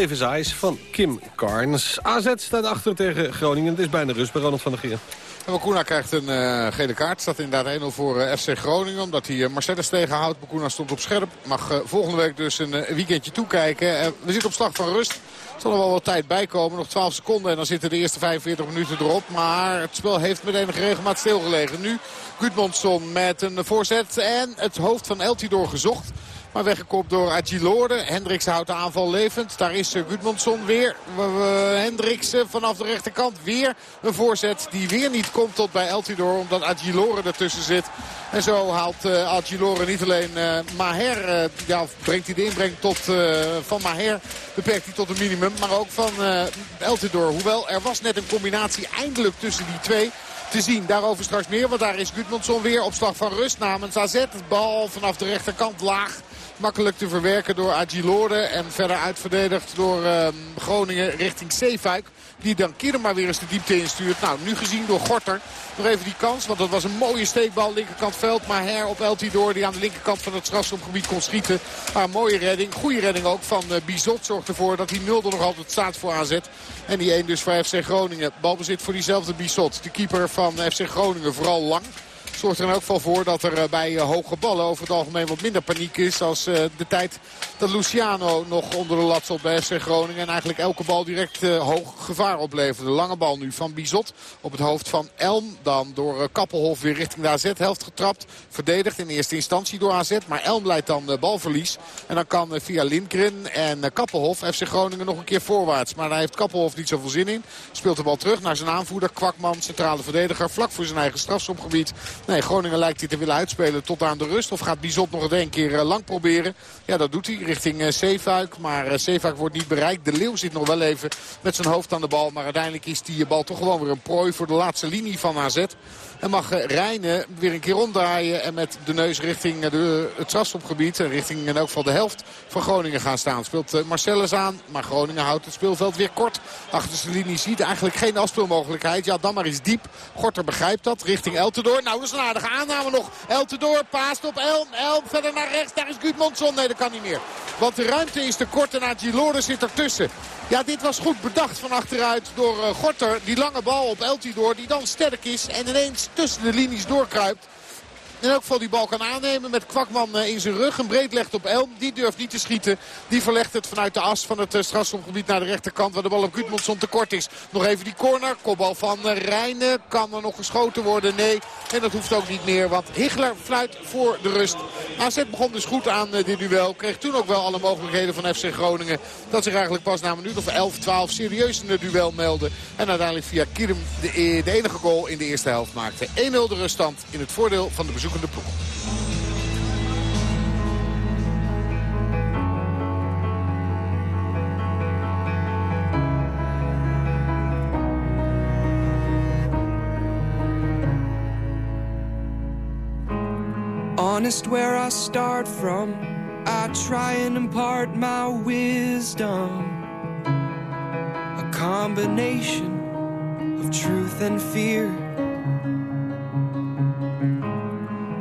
Davis van Kim Carnes. AZ staat achter tegen Groningen. Het is bijna rust bij Ronald van der Geer. Bakuna krijgt een eh, gele kaart. Staat inderdaad 1-0 voor eh, FC Groningen. Omdat hij uh, Marcellus tegenhoudt. Bakuna stond op scherp. Mag eh, volgende week dus een eh, weekendje toekijken. Eh, we zitten op slag van rust. Er zal er wel wat tijd bij komen. Nog 12 seconden en dan zitten de eerste 45 minuten erop. Maar het spel heeft met enige regelmaat stilgelegen. Nu Gudmundsson met een voorzet. En het hoofd van Eltidoor gezocht. Maar weggekopt door Agilorde. Hendricks houdt de aanval levend. Daar is eh, Gudmundsson weer. Hendricks uh, vanaf de rechterkant weer een voorzet die weer niet komt tot bij Eltidoor. Omdat Agilore ertussen zit. En zo haalt uh, Agilore niet alleen uh, Maher. ja, brengt hij de inbreng tot, van Maher. Beperkt hij tot een minimum. Maar ook van Eltidoor. Hoewel er was net een combinatie eindelijk tussen die twee te zien. Daarover straks meer, want daar is Gudmundsson weer op slag van rust namens AZ. Bal vanaf de rechterkant laag. Makkelijk te verwerken door Agilorde. En verder uitverdedigd door uh, Groningen richting Zeefuik. Die dan Kierem maar weer eens de diepte instuurt. Nou, nu gezien door Gorter. Nog even die kans, want dat was een mooie steekbal. Linkerkant veld, maar her op Eltidoor. Die aan de linkerkant van het strafschopgebied kon schieten. Maar een mooie redding. Goede redding ook van uh, Bizot. Zorgt ervoor dat die 0 er nog altijd staat voor AZ. En die 1 dus voor FC Groningen. Balbezit voor diezelfde Bizot. De keeper van FC Groningen vooral lang zorgt er in elk geval voor dat er bij hoge ballen over het algemeen wat minder paniek is. Als de tijd dat Luciano nog onder de lat zat bij FC Groningen. En eigenlijk elke bal direct hoog gevaar opleverde. De lange bal nu van Bizot op het hoofd van Elm. Dan door Kappelhof weer richting de AZ-helft getrapt. Verdedigd in eerste instantie door AZ. Maar Elm leidt dan balverlies. En dan kan via Lindgren en Kappelhof FC Groningen nog een keer voorwaarts. Maar daar heeft Kappelhof niet zoveel zin in. Speelt de bal terug naar zijn aanvoerder Kwakman. Centrale verdediger vlak voor zijn eigen strafschopgebied. Nee, Groningen lijkt hij te willen uitspelen tot aan de rust. Of gaat Bizot nog een keer lang proberen? Ja, dat doet hij richting uh, Zeefuik. Maar uh, Zeefuik wordt niet bereikt. De Leeuw zit nog wel even met zijn hoofd aan de bal. Maar uiteindelijk is die bal toch gewoon weer een prooi voor de laatste linie van AZ. En mag uh, Rijnen weer een keer ronddraaien. En met de neus richting de, het strafstopgebied. En richting in elk geval de helft van Groningen gaan staan. Speelt Marcellus aan. Maar Groningen houdt het speelveld weer kort. Achter de linie ziet eigenlijk geen afspeelmogelijkheid. Ja, dan maar eens diep. Gorter begrijpt dat. Richting Eltendoor. Nou, dat is een aardige aanname nog. Eltendoor paast op Elm. Elm verder naar rechts. Daar is Gudmundsson. Nee, dat kan niet meer. Want de ruimte is te kort en Agilore zit ertussen. Ja, dit was goed bedacht van achteruit door Gorter. Die lange bal op Eltidoor die dan sterk is en ineens tussen de linies doorkruipt. In elk geval die bal kan aannemen met Kwakman in zijn rug. Een breed legt op Elm. Die durft niet te schieten. Die verlegt het vanuit de as van het strafschopgebied naar de rechterkant. Waar de bal op Gudmundsson tekort is. Nog even die corner. Kopbal van Rijnen. Kan er nog geschoten worden? Nee. En dat hoeft ook niet meer. Want Higler fluit voor de rust. AZ begon dus goed aan dit duel. Kreeg toen ook wel alle mogelijkheden van FC Groningen. Dat zich eigenlijk pas na een minuut of 11, 12 serieus in het duel meldde. En uiteindelijk via Kierum de, de enige goal in de eerste helft maakte. 1-0 de ruststand in het voordeel van de zoekende ploeg. Honest where I start from, I try and impart my wisdom. A combination of truth and fear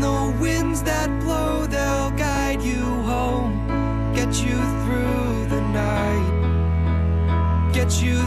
The winds that blow, they'll guide you home, get you through the night get you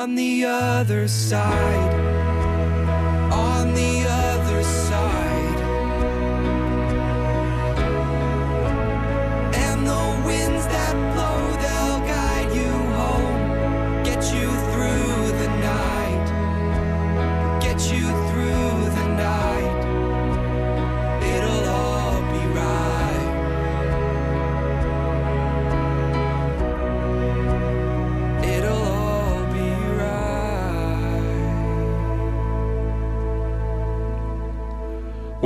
On the other side.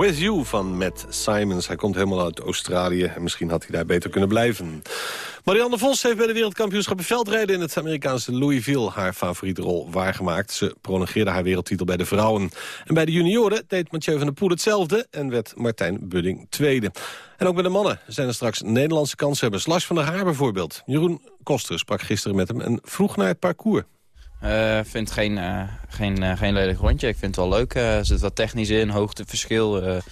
With van Matt Simons. Hij komt helemaal uit Australië en misschien had hij daar beter kunnen blijven. Marianne Vos heeft bij de wereldkampioenschappen veldrijden... in het Amerikaanse Louisville haar favoriete rol waargemaakt. Ze prolongeerde haar wereldtitel bij de vrouwen. En bij de junioren deed Mathieu van der Poel hetzelfde... en werd Martijn Budding tweede. En ook bij de mannen zijn er straks Nederlandse kanshebbers. Lars van der Haar bijvoorbeeld. Jeroen Koster sprak gisteren met hem en vroeg naar het parcours. Ik vind geen, eh, geen, eh, geen lelijk rondje. Ik vind het wel leuk. Eh, er zit wat technisch in, hoogteverschil. eh, er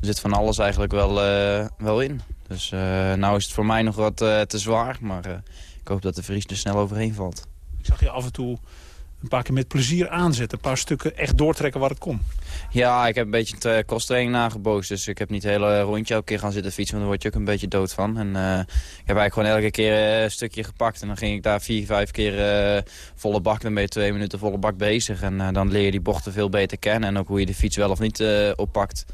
zit van alles eigenlijk wel, eh, wel in. Dus eh nou is het voor mij nog wat eh, te zwaar. Maar eh, ik hoop dat de Vries er snel overheen valt. Ik zag je af en toe een paar keer met plezier aanzetten. Een paar stukken echt doortrekken waar het kon. Ja, ik heb een beetje de kosttraining nagebootst. Dus ik heb niet het hele rondje elke keer gaan zitten fietsen. Want daar word je ook een beetje dood van. En eh, ik heb eigenlijk gewoon elke keer eh, een stukje gepakt. En dan ging ik daar vier, vijf keer eh, volle bak. Dan ben je twee minuten volle bak bezig. En eh, dan leer je die bochten veel beter kennen. En ook hoe je de fiets wel of niet eh, oppakt.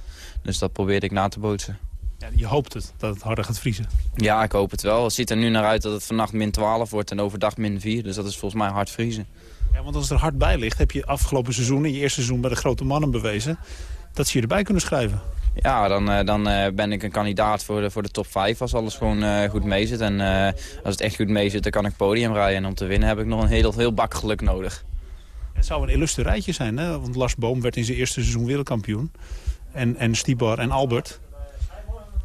Dus dat probeerde ik na te bootsen. Ja, je hoopt het, dat het harder gaat vriezen. Ja, ik hoop het wel. Het ziet er nu naar uit dat het vannacht min 12 wordt en overdag min 4. Dus dat is volgens mij hard vriezen. Ja, want als het er hard bij ligt, heb je afgelopen seizoen... in je eerste seizoen bij de grote mannen bewezen... dat ze je erbij kunnen schrijven. Ja, dan, eh, dan eh, ben ik een kandidaat voor de, voor de top 5 als alles gewoon eh, goed mee zit. En als het echt goed mee zit, dan kan ik podium rijden. En om te winnen heb ik nog een heel, heel bak geluk nodig. Het zou een illustre rijtje zijn, hè? want Lars Boom werd in zijn eerste seizoen wereldkampioen. En, en Stibar en Albert.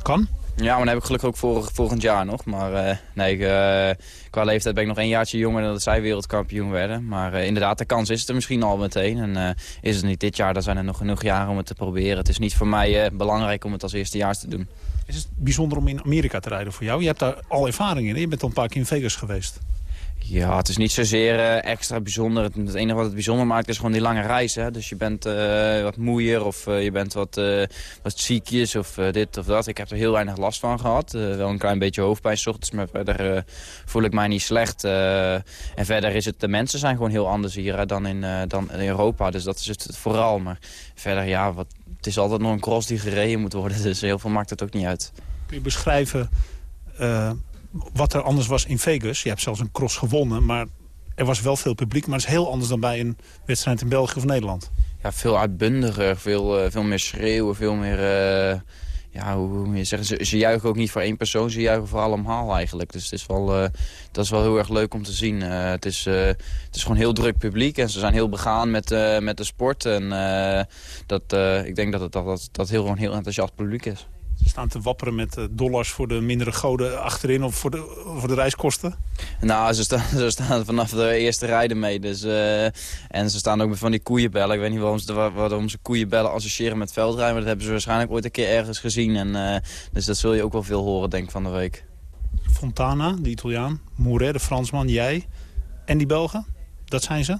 Kan? Ja, maar dan heb ik gelukkig ook volgend jaar nog. Maar uh, nee, ik, uh, qua leeftijd ben ik nog één jaartje jonger dan dat zij wereldkampioen werden. Maar uh, inderdaad, de kans is er misschien al meteen. En is het niet dit jaar, dan zijn er nog genoeg jaren om het te proberen. Het is niet voor mij belangrijk om het als eerstejaars te doen. Is het bijzonder om in Amerika te rijden voor jou? Je hebt daar al ervaring in. Je bent al een paar keer in Vegas geweest. Ja, het is niet zozeer uh, extra bijzonder. Het, enige wat het bijzonder maakt is gewoon die lange reis. Hè? Dus je bent uh, wat moeier of uh, je bent wat, wat ziekjes of dit of dat. Ik heb er heel weinig last van gehad. wel een klein beetje hoofdpijn s ochtends, maar verder voel ik mij niet slecht. en verder is het, de mensen zijn gewoon heel anders hier dan, in, dan in Europa. Dus dat is het vooral. Maar verder, ja, wat, het is altijd nog een cross die gereden moet worden. Dus heel veel maakt het ook niet uit. Kun je beschrijven wat er anders was in Vegas. Je hebt zelfs een cross gewonnen, maar er was wel veel publiek. Maar het is heel anders dan bij een wedstrijd in België of Nederland. Ja, veel uitbundiger, veel, uh, veel meer schreeuwen, veel meer... Uh, ja, hoe je zeggen, ze, juichen ook niet voor één persoon, ze juichen voor allemaal eigenlijk. Dus het is wel, uh, dat is wel heel erg leuk om te zien. het, is, het is gewoon heel druk publiek en ze zijn heel begaan met, met de sport. En dat, ik denk dat het dat, dat, dat heel, gewoon heel enthousiast publiek is. Ze staan te wapperen met eh, dollars voor de mindere goden achterin of voor de, voor de reiskosten? Nou, ze staan, ze staan vanaf de eerste rijden mee. Dus, uh, en ze staan ook met van die koeienbellen. Ik weet niet waarom ze, waarom ze koeienbellen associëren met veldrijden. Maar dat hebben ze waarschijnlijk ooit een keer ergens gezien. En, uh, dus dat zul je ook wel veel horen, denk ik, van de week. Fontana, de Italiaan. Mouret, de Fransman. Jij. En die Belgen? Dat zijn ze?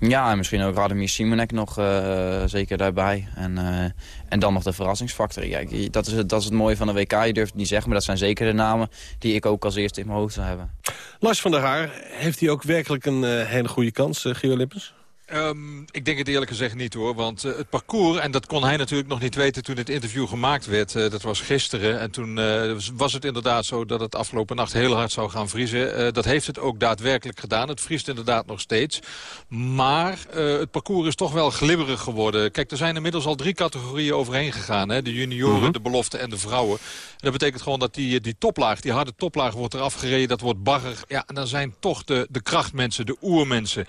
Ja, en misschien ook Radomir Simonek nog uh, zeker daarbij. En, uh, en dan nog de verrassingsfactor. Ja, dat, is, dat is het mooie van de WK. Je durft het niet zeggen, maar dat zijn zeker de namen... die ik ook als eerste in mijn hoofd zou hebben. Lars van der Haar, heeft hij ook werkelijk een uh, hele goede kans, Gio Lippens? Um, ik denk het eerlijk gezegd niet hoor. Want uh, het parcours, en dat kon hij natuurlijk nog niet weten toen het interview gemaakt werd. Uh, dat was gisteren. En toen uh, was het inderdaad zo dat het afgelopen nacht heel hard zou gaan vriezen. dat heeft het ook daadwerkelijk gedaan. Het vriest inderdaad nog steeds. Maar het parcours is toch wel glibberig geworden. Kijk, er zijn inmiddels al drie categorieën overheen gegaan. Hè? De junioren, -huh. de belofte en de vrouwen. En dat betekent gewoon dat die, die toplaag, die harde toplaag wordt eraf gereden. Dat wordt bagger. Ja, en dan zijn toch de, de krachtmensen, de oermensen,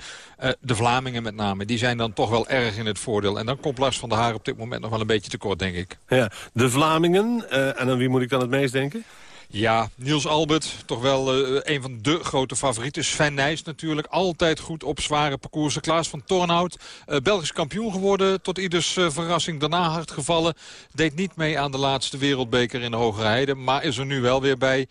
de Vlamingen met met. Die zijn dan toch wel erg in het voordeel. En dan komt Lars van der Haar op dit moment nog wel een beetje tekort, denk ik. Ja, de Vlamingen. Uh, en aan wie moet ik dan het meest denken? Ja, Niels Albert, toch wel uh, een van de grote favorieten. Sven Nijs natuurlijk, altijd goed op zware parcoursen. Klaas van Tornhout, uh, Belgisch kampioen geworden. Tot ieders uh, verrassing daarna hard gevallen. Deed niet mee aan de laatste wereldbeker in de Hogere Heide. Maar is er nu wel weer bij.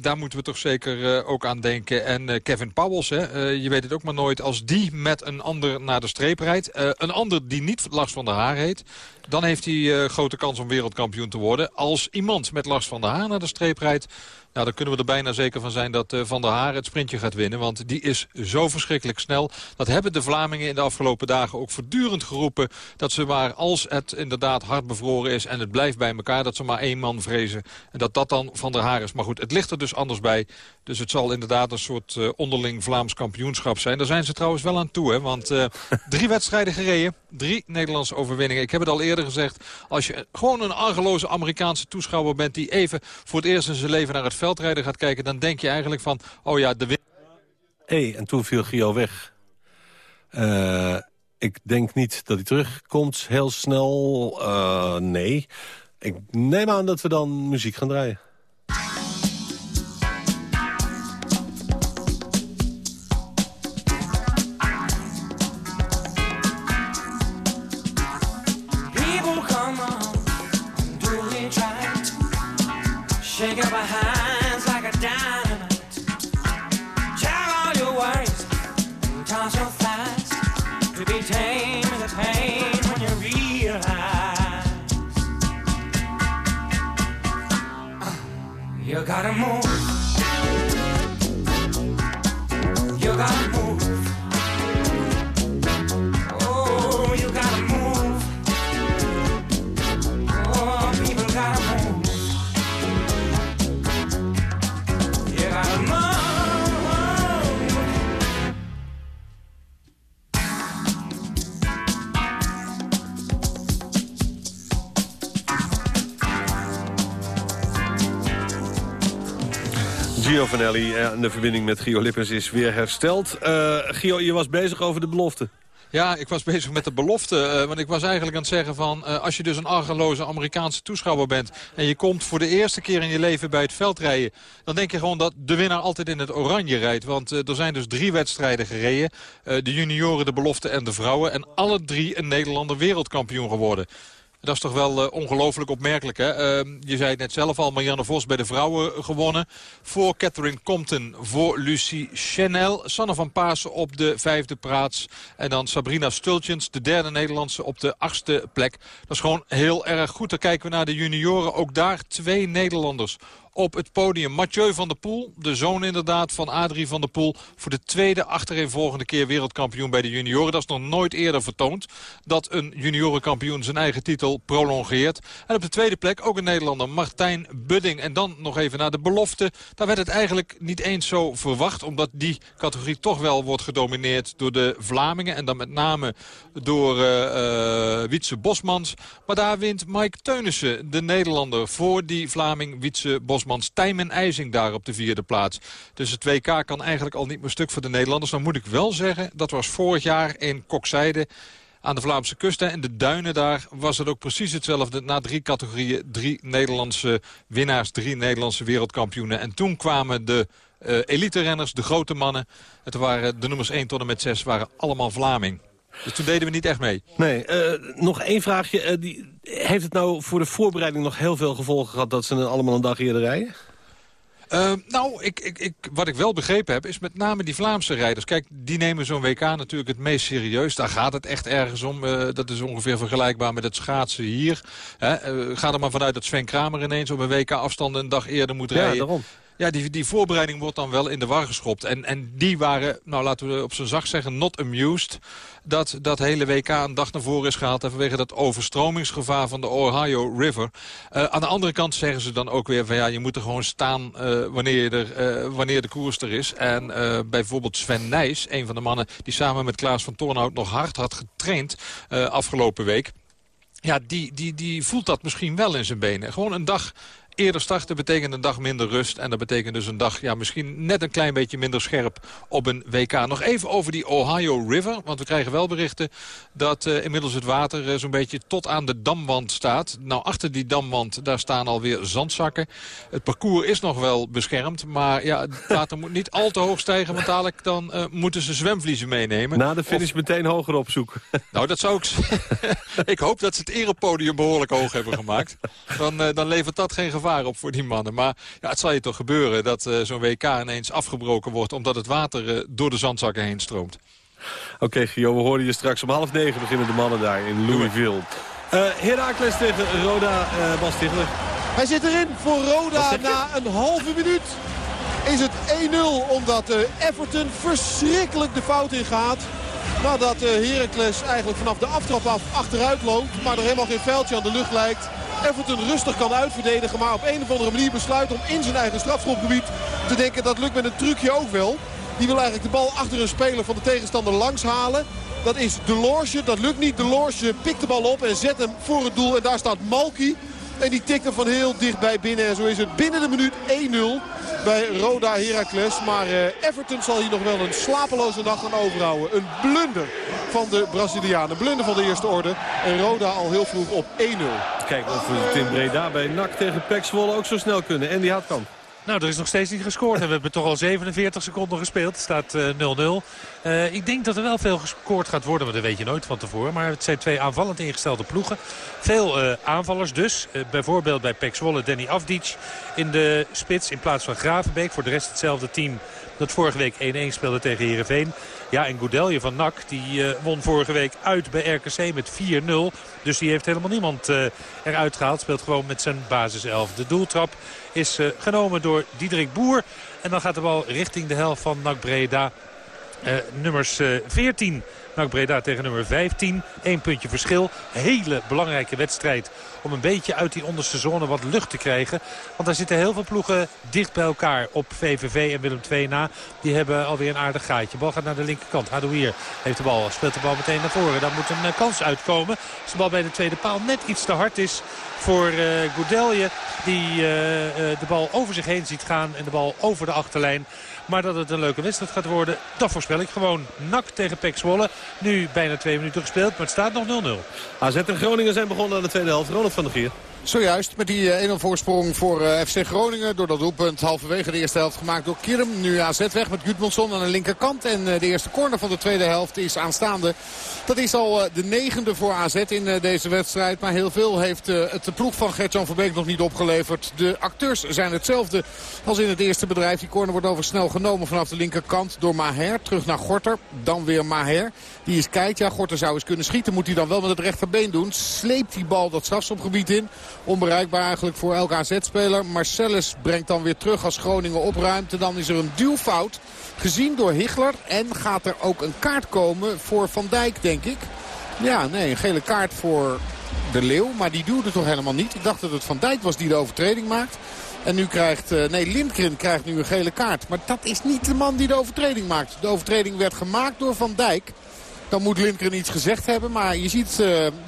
daar moeten we toch zeker ook aan denken. En Kevin Pauwels, hè, je weet het ook maar nooit. Als die met een ander naar de streep rijdt. een ander die niet Lars van der Haar heet. Dan heeft hij uh, grote kans om wereldkampioen te worden. Als iemand met Lars van der Haar naar de streep rijdt... Nou, dan kunnen we er bijna zeker van zijn dat uh, Van der Haar het sprintje gaat winnen. Want die is zo verschrikkelijk snel. Dat hebben de Vlamingen in de afgelopen dagen ook voortdurend geroepen. Dat ze maar, als het inderdaad hard bevroren is en het blijft bij elkaar... dat ze maar één man vrezen. En dat dat dan Van der Haar is. Maar goed, het ligt er dus anders bij. Dus het zal inderdaad een soort uh, onderling Vlaams kampioenschap zijn. Daar zijn ze trouwens wel aan toe, hè. Want uh, drie wedstrijden gereden, drie Nederlandse overwinningen. Ik heb het al eerder gezegd. Als je gewoon een argeloze Amerikaanse toeschouwer bent... die even voor het eerst in zijn leven naar het veldrijden gaat kijken... dan denk je eigenlijk van, oh ja, de win... Hey, en toen viel Gio weg. Uh, ik denk niet dat hij terugkomt heel snel. Uh, nee. Ik neem aan dat we dan muziek gaan draaien. Gio Vanelli en de verbinding met Gio Lippens is weer hersteld. Uh, Gio, je was bezig over de belofte. Ja, ik was bezig met de belofte. eh, want ik was eigenlijk aan het zeggen van... eh, als je dus een argeloze Amerikaanse toeschouwer bent... en je komt voor de eerste keer in je leven bij het veldrijden... dan denk je gewoon dat de winnaar altijd in het oranje rijdt. Want eh, er zijn dus drie wedstrijden gereden. Eh, de junioren, de belofte en de vrouwen. En alle drie een Nederlander wereldkampioen geworden. Dat is toch wel uh, ongelooflijk opmerkelijk. Hè? Uh, je zei het net zelf al, Marianne Vos bij de vrouwen gewonnen. Voor Catherine Compton, voor Lucie Chanel. Sanne van Paasen op de vijfde plaats. En dan Sabrina Stultjens, de derde Nederlandse op de achtste plek. Dat is gewoon heel erg goed. Dan kijken we naar de junioren. Ook daar twee Nederlanders op het podium. Mathieu van der Poel, de zoon inderdaad van Adrie van der Poel... voor de tweede achtereenvolgende keer wereldkampioen bij de junioren. Dat is nog nooit eerder vertoond dat een juniorenkampioen zijn eigen titel prolongeert. En op de tweede plek ook een Nederlander, Martijn Budding. En dan nog even naar de belofte. Daar werd het eigenlijk niet eens zo verwacht... omdat die categorie toch wel wordt gedomineerd door de Vlamingen... en dan met name door uh, Wietse Bosmans. Maar daar wint Mike Teunissen, de Nederlander... voor die Vlaming Wietse Bosmans. Tijmen IJzing daar op de vierde plaats. Dus het WK kan eigenlijk al niet meer stuk voor de Nederlanders. Dan moet ik wel zeggen, dat was vorig jaar in Kokzijde aan de Vlaamse kust. En de duinen daar was het ook precies hetzelfde. Na drie categorieën, drie Nederlandse winnaars, drie Nederlandse wereldkampioenen. En toen kwamen de uh, elite-renners, de grote mannen. Het waren de nummers 1 tot en met 6 waren allemaal Vlaming. Dus toen deden we niet echt mee. Nee, uh, nog één vraagje. Uh, die, heeft het nou voor de voorbereiding nog heel veel gevolgen gehad... dat ze allemaal een dag eerder rijden? Uh, nou, ik, ik, ik, wat ik wel begrepen heb, is met name die Vlaamse rijders. Kijk, die nemen zo'n WK natuurlijk het meest serieus. Daar gaat het echt ergens om. Uh, dat is ongeveer vergelijkbaar met het schaatsen hier. Hè? Uh, ga er maar vanuit dat Sven Kramer ineens op een WK afstand een dag eerder moet rijden. Ja, daarom. Ja, die, die voorbereiding wordt dan wel in de war geschopt. En, en die waren, nou laten we op zijn zacht zeggen, not amused... dat dat hele WK een dag naar voren is gehaald... vanwege dat overstromingsgevaar van de Ohio River. Uh, aan de andere kant zeggen ze dan ook weer van... ja, je moet er gewoon staan uh, wanneer, je er, uh, wanneer de koers er is. En bijvoorbeeld Sven Nijs, een van de mannen... die samen met Klaas van Toornhout nog hard had getraind afgelopen week... Ja, die, die, die voelt dat misschien wel in zijn benen. Gewoon een dag eerder starten betekent een dag minder rust. En dat betekent dus een dag ja, misschien net een klein beetje minder scherp op een WK. Nog even over die Ohio River. Want we krijgen wel berichten dat uh, inmiddels het water uh, zo'n beetje tot aan de damwand staat. Nou, achter die damwand daar staan alweer zandzakken. Het parcours is nog wel beschermd. Maar ja, het water moet niet al te hoog stijgen. Want dadelijk dan uh, moeten ze zwemvliezen meenemen. Na de finish of... meteen hoger op zoek. Nou, dat zou ik... ik hoop dat ze het erepodium behoorlijk hoog hebben gemaakt. Dan, dan levert dat geen gevaar op voor die mannen. Maar ja, het zal je toch gebeuren dat uh, zo'n WK ineens afgebroken wordt... omdat het water uh, door de zandzakken heen stroomt. Oké, okay, Gio, we horen je straks om half negen beginnen de mannen daar in Louisville. Uh, Heracles tegen Roda, uh, Bas Tichler. Hij zit erin voor Roda na een halve minuut. Is het 1-0 omdat uh, Everton verschrikkelijk de fout in gaat. Nadat uh, Heracles eigenlijk vanaf de aftrap af achteruit loopt. Maar er helemaal geen veldje aan de lucht lijkt. Everton rustig kan uitverdedigen. Maar op een of andere manier besluit om in zijn eigen strafschopgebied te denken. Dat lukt met een trucje ook wel. Die wil eigenlijk de bal achter een speler van de tegenstander langs halen. Dat is De. Dat lukt niet. De pikt de bal op en zet hem voor het doel. En daar staat Malky. En die tikt hem van heel dichtbij binnen. En zo is het binnen de minuut 1-0 bij Roda Heracles. Maar uh, Everton zal hier nog wel een slapeloze nacht gaan overhouden. Een blunder van de Brazilianen. Blunder van de eerste orde. En Roda al heel vroeg op 1-0. Kijk of we Tim Breda bij NAC tegen Pek Zwolle ook zo snel kunnen. En die had kan. Nou, er is nog steeds niet gescoord. En we hebben toch al 47 seconden gespeeld. Het staat 0-0. Uh, uh, ik denk dat er wel veel gescoord gaat worden. Maar dat weet je nooit van tevoren. Maar het zijn twee aanvallend ingestelde ploegen. Veel uh, aanvallers dus. bijvoorbeeld bij Pek Zwolle Danny Afdic in de spits. In plaats van Gravenbeek. Voor de rest hetzelfde team dat vorige week 1-1 speelde tegen Heerenveen. Ja, en Goudelje van NAC die uh, won vorige week uit bij RKC met 4-0. Dus die heeft helemaal niemand uh, eruit gehaald. Speelt gewoon met zijn basiself. De doeltrap is uh, genomen door Diederik Boer. En dan gaat de bal richting de helft van NAC Breda. nummers 14 NAC Breda tegen nummer 15. Eén puntje verschil. Hele belangrijke wedstrijd om een beetje uit die onderste zone wat lucht te krijgen. Want daar zitten heel veel ploegen dicht bij elkaar op VVV en Willem II na. Die hebben alweer een aardig gaatje. Bal gaat naar de linkerkant. Hadouier heeft de bal. Speelt de bal meteen naar voren. Daar moet een uh, kans uitkomen. Als de bal bij de tweede paal net iets te hard is voor uh. Die uh, de bal over zich heen ziet gaan en de bal over de achterlijn. Maar dat het een leuke wedstrijd gaat worden, dat voorspel ik gewoon. Nak tegen Pek Zwolle. Nu bijna twee minuten gespeeld, maar het staat nog 0-0. AZ en Groningen zijn begonnen aan de tweede helft. Ronald van der Gier. Zojuist met die 1-0 voorsprong voor eh, FC Groningen. Door dat doelpunt halverwege de eerste helft gemaakt door Kirm. Nu AZ weg met Gudmundsson aan de linkerkant. En eh, de eerste corner van de tweede helft is aanstaande. Dat is al eh, de negende voor AZ in deze wedstrijd. Maar heel veel heeft het de ploeg van Gertjan Verbeek nog niet opgeleverd. De acteurs zijn hetzelfde als in het eerste bedrijf. Die corner wordt over snel genomen vanaf de linkerkant door Maher. Terug naar Gorter. Dan weer Maher. Die is kijkt. Ja, Gorter zou eens kunnen schieten. Moet hij dan wel met het rechterbeen doen. Sleept die bal dat strafschopgebied in. Onbereikbaar eigenlijk voor elke AZ-speler. Marcellus brengt dan weer terug als Groningen opruimt. En dan is er een duwfout gezien door Higler. En gaat er ook een kaart komen voor Van Dijk, denk ik. Ja, nee, een gele kaart voor de Leeuw. Maar die duwde toch helemaal niet. Ik dacht dat het Van Dijk was die de overtreding maakt. En nu krijgt, eh, nee, Lindgren krijgt nu een gele kaart. Maar dat is niet de man die de overtreding maakt. De overtreding werd gemaakt door Van Dijk. Dan moet Lindgren iets gezegd hebben. Maar je ziet uh,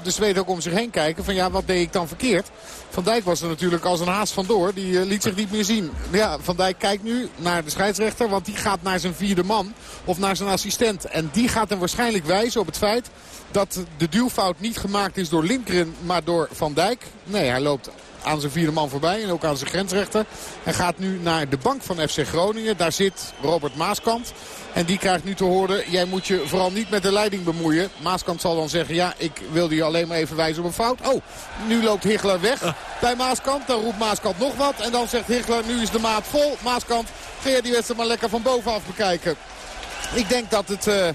de Zweed ook om zich heen kijken. Van ja, wat deed ik dan verkeerd? Van Dijk was er natuurlijk als een haas vandoor. Die uh, liet zich niet meer zien. Ja, Van Dijk kijkt nu naar de scheidsrechter. Want die gaat naar zijn vierde man. Of naar zijn assistent. En die gaat hem waarschijnlijk wijzen op het feit dat de duwfout niet gemaakt is door Lindgren. Maar door Van Dijk. Nee, hij loopt aan zijn vierde man voorbij. En ook aan zijn grensrechter. En gaat nu naar de bank van FC Groningen. Daar zit Robert Maaskant. En die krijgt nu te horen, jij moet je vooral niet met de leiding bemoeien. Maaskant zal dan zeggen, ja, ik wilde je alleen maar even wijzen op een fout. Oh, nu loopt Higler weg bij Maaskant. Dan roept Maaskant nog wat. En dan zegt Higler, nu is de maat vol. Maaskant, ga jij die wedstrijd maar lekker van bovenaf bekijken. Ik denk dat het... Uh,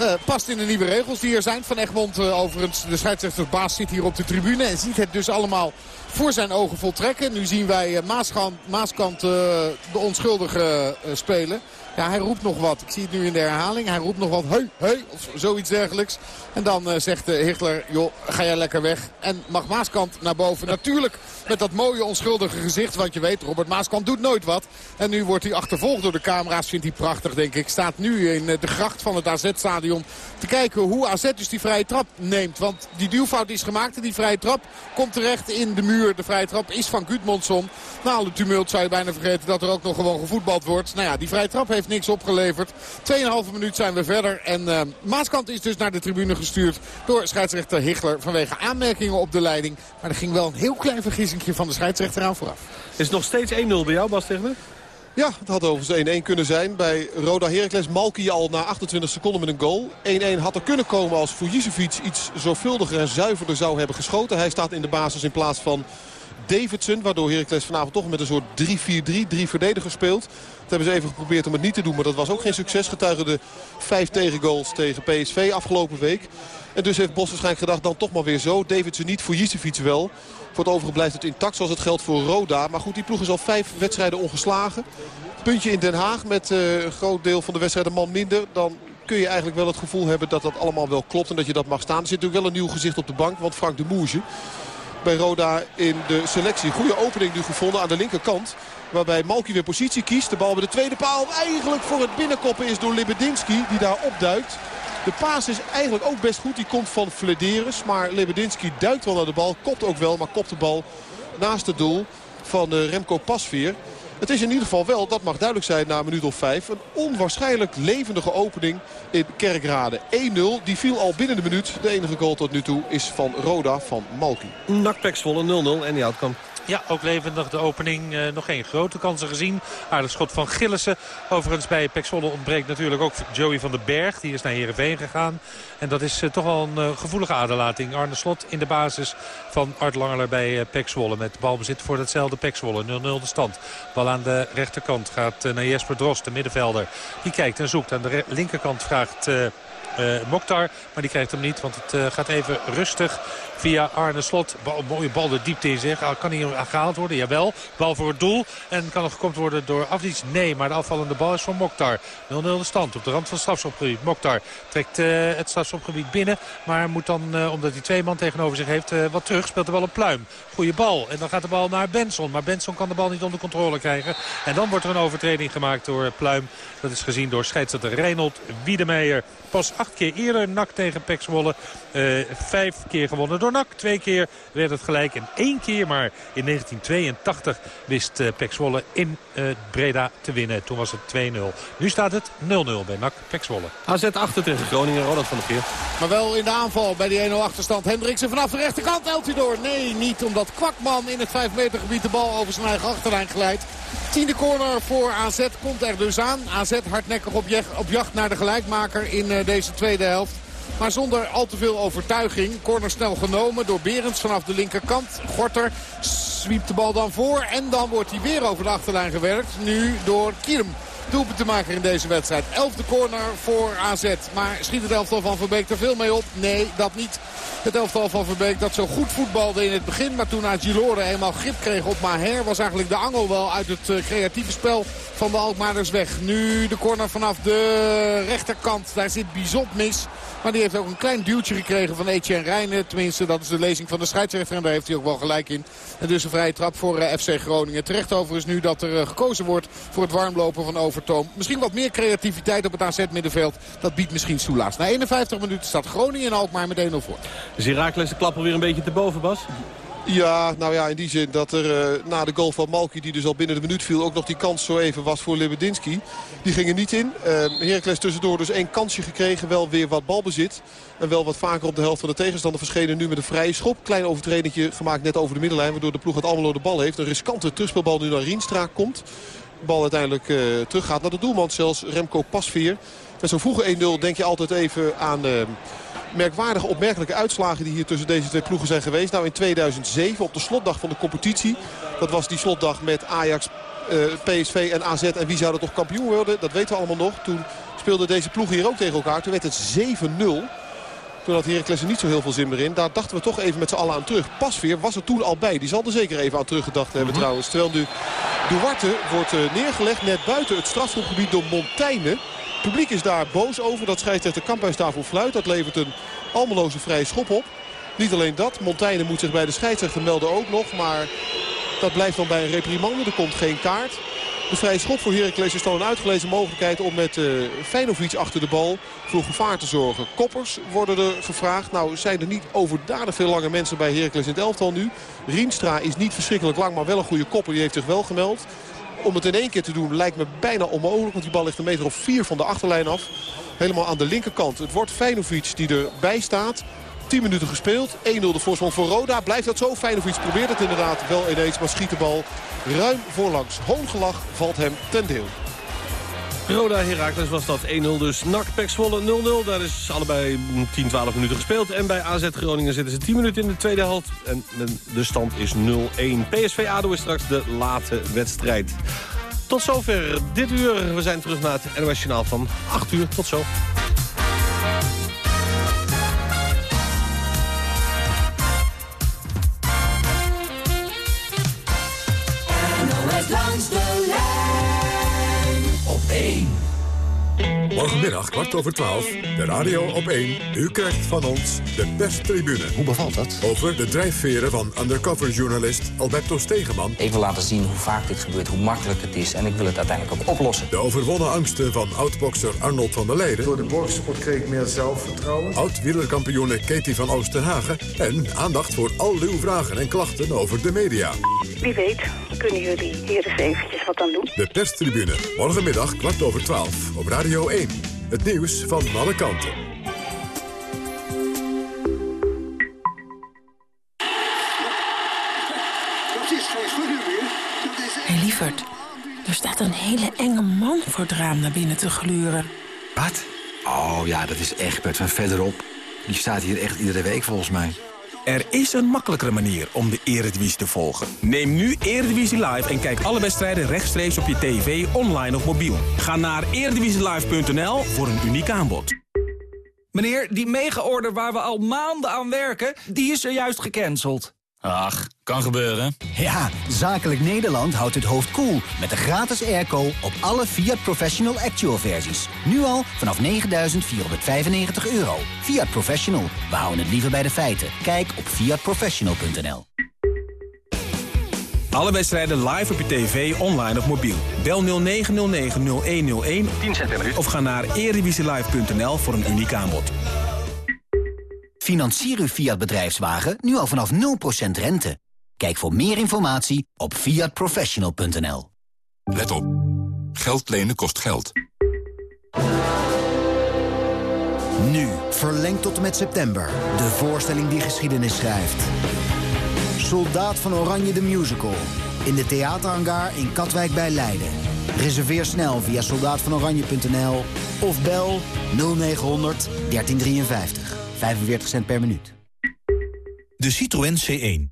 uh, past in de nieuwe regels die er zijn. Van Egmond uh, overigens, de scheidsrechtersbaas zit hier op de tribune. En ziet het dus allemaal voor zijn ogen voltrekken. Nu zien wij uh, Maaskant, Maaskant de onschuldige spelen. Ja, hij roept nog wat. Ik zie het nu in de herhaling. Hij roept nog wat. Hey, hey, of zoiets dergelijks. En dan uh, zegt uh, Hichler, joh, ga jij lekker weg. En mag Maaskant naar boven. Natuurlijk met dat mooie onschuldige gezicht. Want je weet, Robert Maaskant doet nooit wat. En nu wordt hij achtervolgd door de camera's. Vindt hij prachtig, denk ik. Staat nu in uh, de gracht van het AZ-stadion te kijken hoe AZ dus die vrije trap neemt. Want die duwfout is gemaakt en die vrije trap komt terecht in de muur. De vrije trap is van Gudmondsson. Na alle tumult zou je bijna vergeten dat er ook nog gewoon gevoetbald wordt. Nou ja, die vrije trap heeft niks opgeleverd. 2,5 minuut zijn we verder. En uh, Maaskant is dus naar de tribune gestuurd door scheidsrechter Hichler vanwege aanmerkingen op de leiding. Maar er ging wel een heel klein vergissingje van de scheidsrechter aan vooraf. Is het nog steeds 1-0 bij jou, Bas Tegner? Ja, het had overigens 1-1 kunnen zijn. Bij Roda Heracles Malki al na 28 seconden met een goal. 1-1 had er kunnen komen als Fujicevic iets zorgvuldiger en zuiverder zou hebben geschoten. Hij staat in de basis in plaats van Davidson. Waardoor Heracles vanavond toch met een soort 3-4-3, drie verdedigers speelt. Hebben ze even geprobeerd om het niet te doen. Maar dat was ook geen succes. Getuigen de vijf tegengoals tegen PSV afgelopen week. En dus heeft Bos waarschijnlijk gedacht dan toch maar weer zo. Davidson niet, voor Jicevic wel. Voor het overige blijft het intact zoals het geldt voor Roda. Maar goed, die ploeg is al vijf wedstrijden ongeslagen. Puntje in Den Haag met uh, een groot deel van de wedstrijden man minder. Dan kun je eigenlijk wel het gevoel hebben dat dat allemaal wel klopt. En dat je dat mag staan. Er zit natuurlijk wel een nieuw gezicht op de bank. Want Frank de Moesje bij Roda in de selectie. Goede opening nu gevonden aan de linkerkant. Waarbij Malki weer positie kiest. De bal bij de tweede paal eigenlijk voor het binnenkoppen is door Lebedinski. Die daar opduikt. De paas is eigenlijk ook best goed. Die komt van Flederis. Maar Lebedinski duikt wel naar de bal. Kopt ook wel, maar kopt de bal naast het doel van uh, Remco Pasveer. Het is in ieder geval wel, dat mag duidelijk zijn na een minuut of vijf... een onwaarschijnlijk levendige opening in Kerkrade. 1-0, die viel al binnen de minuut. De enige goal tot nu toe is van Roda van Malki. Nakpek volle 0-0 en die outcome. Ja, ook levendig de opening. Uh, nog geen grote kansen gezien. Aardig schot van Gillissen. Overigens bij Pek ontbreekt natuurlijk ook Joey van den Berg. Die is naar Heerenveen gegaan. En dat is uh, toch wel een uh, gevoelige aderlating. Arne Slot in de basis van Art Langeler bij Pek Zwolle. Met balbezit voor datzelfde Pek 0-0 de stand. Bal aan de rechterkant gaat naar Jesper Drost, de middenvelder. Die kijkt en zoekt. Aan de linkerkant vraagt... Uh, Mokhtar. Maar die krijgt hem niet, want het gaat even rustig via Arne Slot. Mooie bal de diepte in zich. Kan hij gehaald worden? Jawel. Bal voor het doel. En kan er gekomen worden door Afdic? Nee, maar de afvallende bal is van Mokhtar. 0-0 de stand op de rand van het strafschopgebied. Mokhtar trekt uh, het strafschopgebied binnen. Maar moet dan, uh, omdat hij twee man tegenover zich heeft, uh, wat terug. Speelt er wel een pluim. Goeie bal. En dan gaat de bal naar Benson. Maar Benson kan de bal niet onder controle krijgen. En dan wordt er een overtreding gemaakt door Pluim. Dat is gezien door scheidsrechter Reynold Wiedemeijer. Pas acht keer eerder NAC tegen Pek Zwolle. Uh, vijf keer gewonnen door NAC. Twee keer werd het gelijk. En één keer maar in 1982 wist uh, Pek Zwolle in uh, Breda te winnen. Toen was het 2-0. Nu staat het 0-0 bij NAC Pek Zwolle. AZ achter tegen Groningen. Ronald van der Geer. Maar wel in de aanval bij die 1-0 achterstand. Hendriksen vanaf de rechterkant. door. Nee, niet omdat Kwakman in het 5 meter gebied de bal over zijn eigen achterlijn glijdt. Tiende corner voor AZ komt er dus aan. AZ hardnekkig op, jacht naar de gelijkmaker in deze tweede helft. Maar zonder al te veel overtuiging. Corner snel genomen door Berends vanaf de linkerkant. Gorter zwiept de bal dan voor. En dan wordt hij weer over de achterlijn gewerkt. Nu door Kierm doelpunt te maken in deze wedstrijd. Elfde corner voor AZ. Maar schiet het elftal van Verbeek er veel mee op? Nee, dat niet. Het elftal van Verbeek dat zo goed voetbalde in het begin. Maar toen Agilore eenmaal grip kreeg op Maher... was eigenlijk de angel wel uit het uh, creatieve spel van de Alkmaarders weg. Nu de corner vanaf de rechterkant. Daar zit Bizot mis. Maar die heeft ook een klein duwtje gekregen van Etienne Rijnen. Tenminste, dat is de lezing van de scheidsrechter. En daar heeft hij ook wel gelijk in. En dus een vrije trap voor uh, FC Groningen. Terecht over is nu dat er uh, gekozen wordt voor het warmlopen van Misschien wat meer creativiteit op het AZ-middenveld. Dat biedt misschien Soelaas. Na 51 minuten staat Groningen in Alkmaar met 1-0 voor. Dus Herakles de klap alweer een beetje te boven, Bas? Ja, nou ja, in die zin dat er uh, na de goal van Malki, die dus al binnen de minuut viel... ook nog die kans zo even was voor Lebedinski. Die ging er niet in. Uh, Heracles tussendoor dus één kansje gekregen. Wel weer wat balbezit. En wel wat vaker op de helft van de tegenstander verschenen. Nu met een vrije schop. Klein overtredingje gemaakt net over de middenlijn. Waardoor de ploeg het allemaal de bal heeft. Een riskante terugspeelbal nu naar Rienstra komt. Bal uiteindelijk uh, teruggaat naar de doelman zelfs. Remco Pasveer. Met zo'n vroege 1-0 denk je altijd even aan merkwaardige, opmerkelijke uitslagen die hier tussen deze twee ploegen zijn geweest. Nou in 2007 op de slotdag van de competitie. Dat was die slotdag met Ajax, uh, PSV en AZ. En wie zou er toch kampioen worden? Dat weten we allemaal nog. Toen speelden deze ploegen hier ook tegen elkaar. Toen werd het 7-0. Toen had Heracles er niet zo heel veel zin meer in. Daar dachten we toch even met z'n allen aan terug. Pasveer was er toen al bij. Die zal er zeker even aan teruggedacht hebben trouwens. Terwijl nu Duarte wordt uh, neergelegd net buiten het strafschopgebied door Montaigne. Het publiek is daar boos over. Dat scheidsrechter Kamphuis daarvoor fluit. Dat levert een almeloze vrije schop op. Niet alleen dat. Montaigne moet zich bij de scheidsrechter melden ook nog. Maar dat blijft dan bij een reprimande. Er komt geen kaart. De vrije schop voor Heracles is dan een uitgelezen mogelijkheid om met uh, achter de bal voor gevaar te zorgen. Koppers worden er gevraagd. Nou zijn er niet overdadig veel lange mensen bij Heracles in het elftal nu. Rienstra is niet verschrikkelijk lang, maar wel een goede kopper. Die heeft zich wel gemeld. Om het in één keer te doen lijkt me bijna onmogelijk. Want die bal ligt een meter of vier van de achterlijn af. Helemaal aan de linkerkant. Het wordt Feinovic die erbij staat. 10 minuten gespeeld. 1-0 de voorsprong voor Roda. Blijft dat zo? Feinovic probeert het inderdaad wel ineens. Maar schiet de bal ruim voorlangs. Hoongelach valt hem ten deel. Roda Heracles was dat 1-0 dus. NAC Pek Zwolle 0-0. Daar is allebei 10, 12 minuten gespeeld. En bij AZ Groningen zitten ze 10 minuten in de tweede helft. En de stand is 0-1. PSV ADO is straks de late wedstrijd. Tot zover dit uur. We zijn terug naar het NOS Journaal van 8 uur. Tot zo. Morgenmiddag kwart over twaalf, de radio op 1. U krijgt van ons de perstribune. Hoe bevalt dat? Over de drijfveren van undercover-journalist Alberto Stegeman. Ik wil laten zien hoe vaak dit gebeurt, hoe makkelijk het is. En ik wil het uiteindelijk ook oplossen. De overwonnen angsten van oud-bokser Arnold van der Leijden. Door de boksport kreeg ik meer zelfvertrouwen. Oud-wielerkampioene Katie van Oosterhagen. En aandacht voor al uw vragen en klachten over de media. Wie weet kunnen jullie hier eens eventjes wat aan doen. De perstribune, morgenmiddag kwart over twaalf op Radio 1. Het nieuws van alle kanten. Hé hey, lieverd, er staat een hele enge man voor het raam naar binnen te gluren. Wat? Oh ja, dat is Egbert van verderop. Die staat hier echt iedere week volgens mij. Er is een makkelijkere manier om de Eredivisie te volgen. Neem nu Eredivisie Live en kijk alle wedstrijden rechtstreeks op je tv, online of mobiel. Ga naar eredivisielive.nl voor een uniek aanbod. Meneer, die mega-order waar we al maanden aan werken, die is zojuist gecanceld. Ach, kan gebeuren. Ja, Zakelijk Nederland houdt het hoofd koel cool met de gratis airco op alle Fiat Professional Actual versies. Nu al vanaf 9.495 euro. Fiat Professional, we houden het liever bij de feiten. Kijk op fiatprofessional.nl. Alle wedstrijden live op je tv, online of mobiel. Bel 0909-0101 10 cent per minuut. Of ga naar erevisielive.nl voor een uniek aanbod. Financier uw Fiat bedrijfswagen nu al vanaf 0% rente. Kijk voor meer informatie op fiatprofessional.nl. Let op. Geld lenen kost geld. Nu, verlengd tot en met september. De voorstelling die geschiedenis schrijft. Soldaat van Oranje de Musical. In de theaterhangar in Katwijk bij Leiden. Reserveer snel via soldaatvanoranje.nl of bel 0900 1353. 45 cent per minuut. De Citroën C1.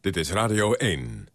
Dit is Radio 1.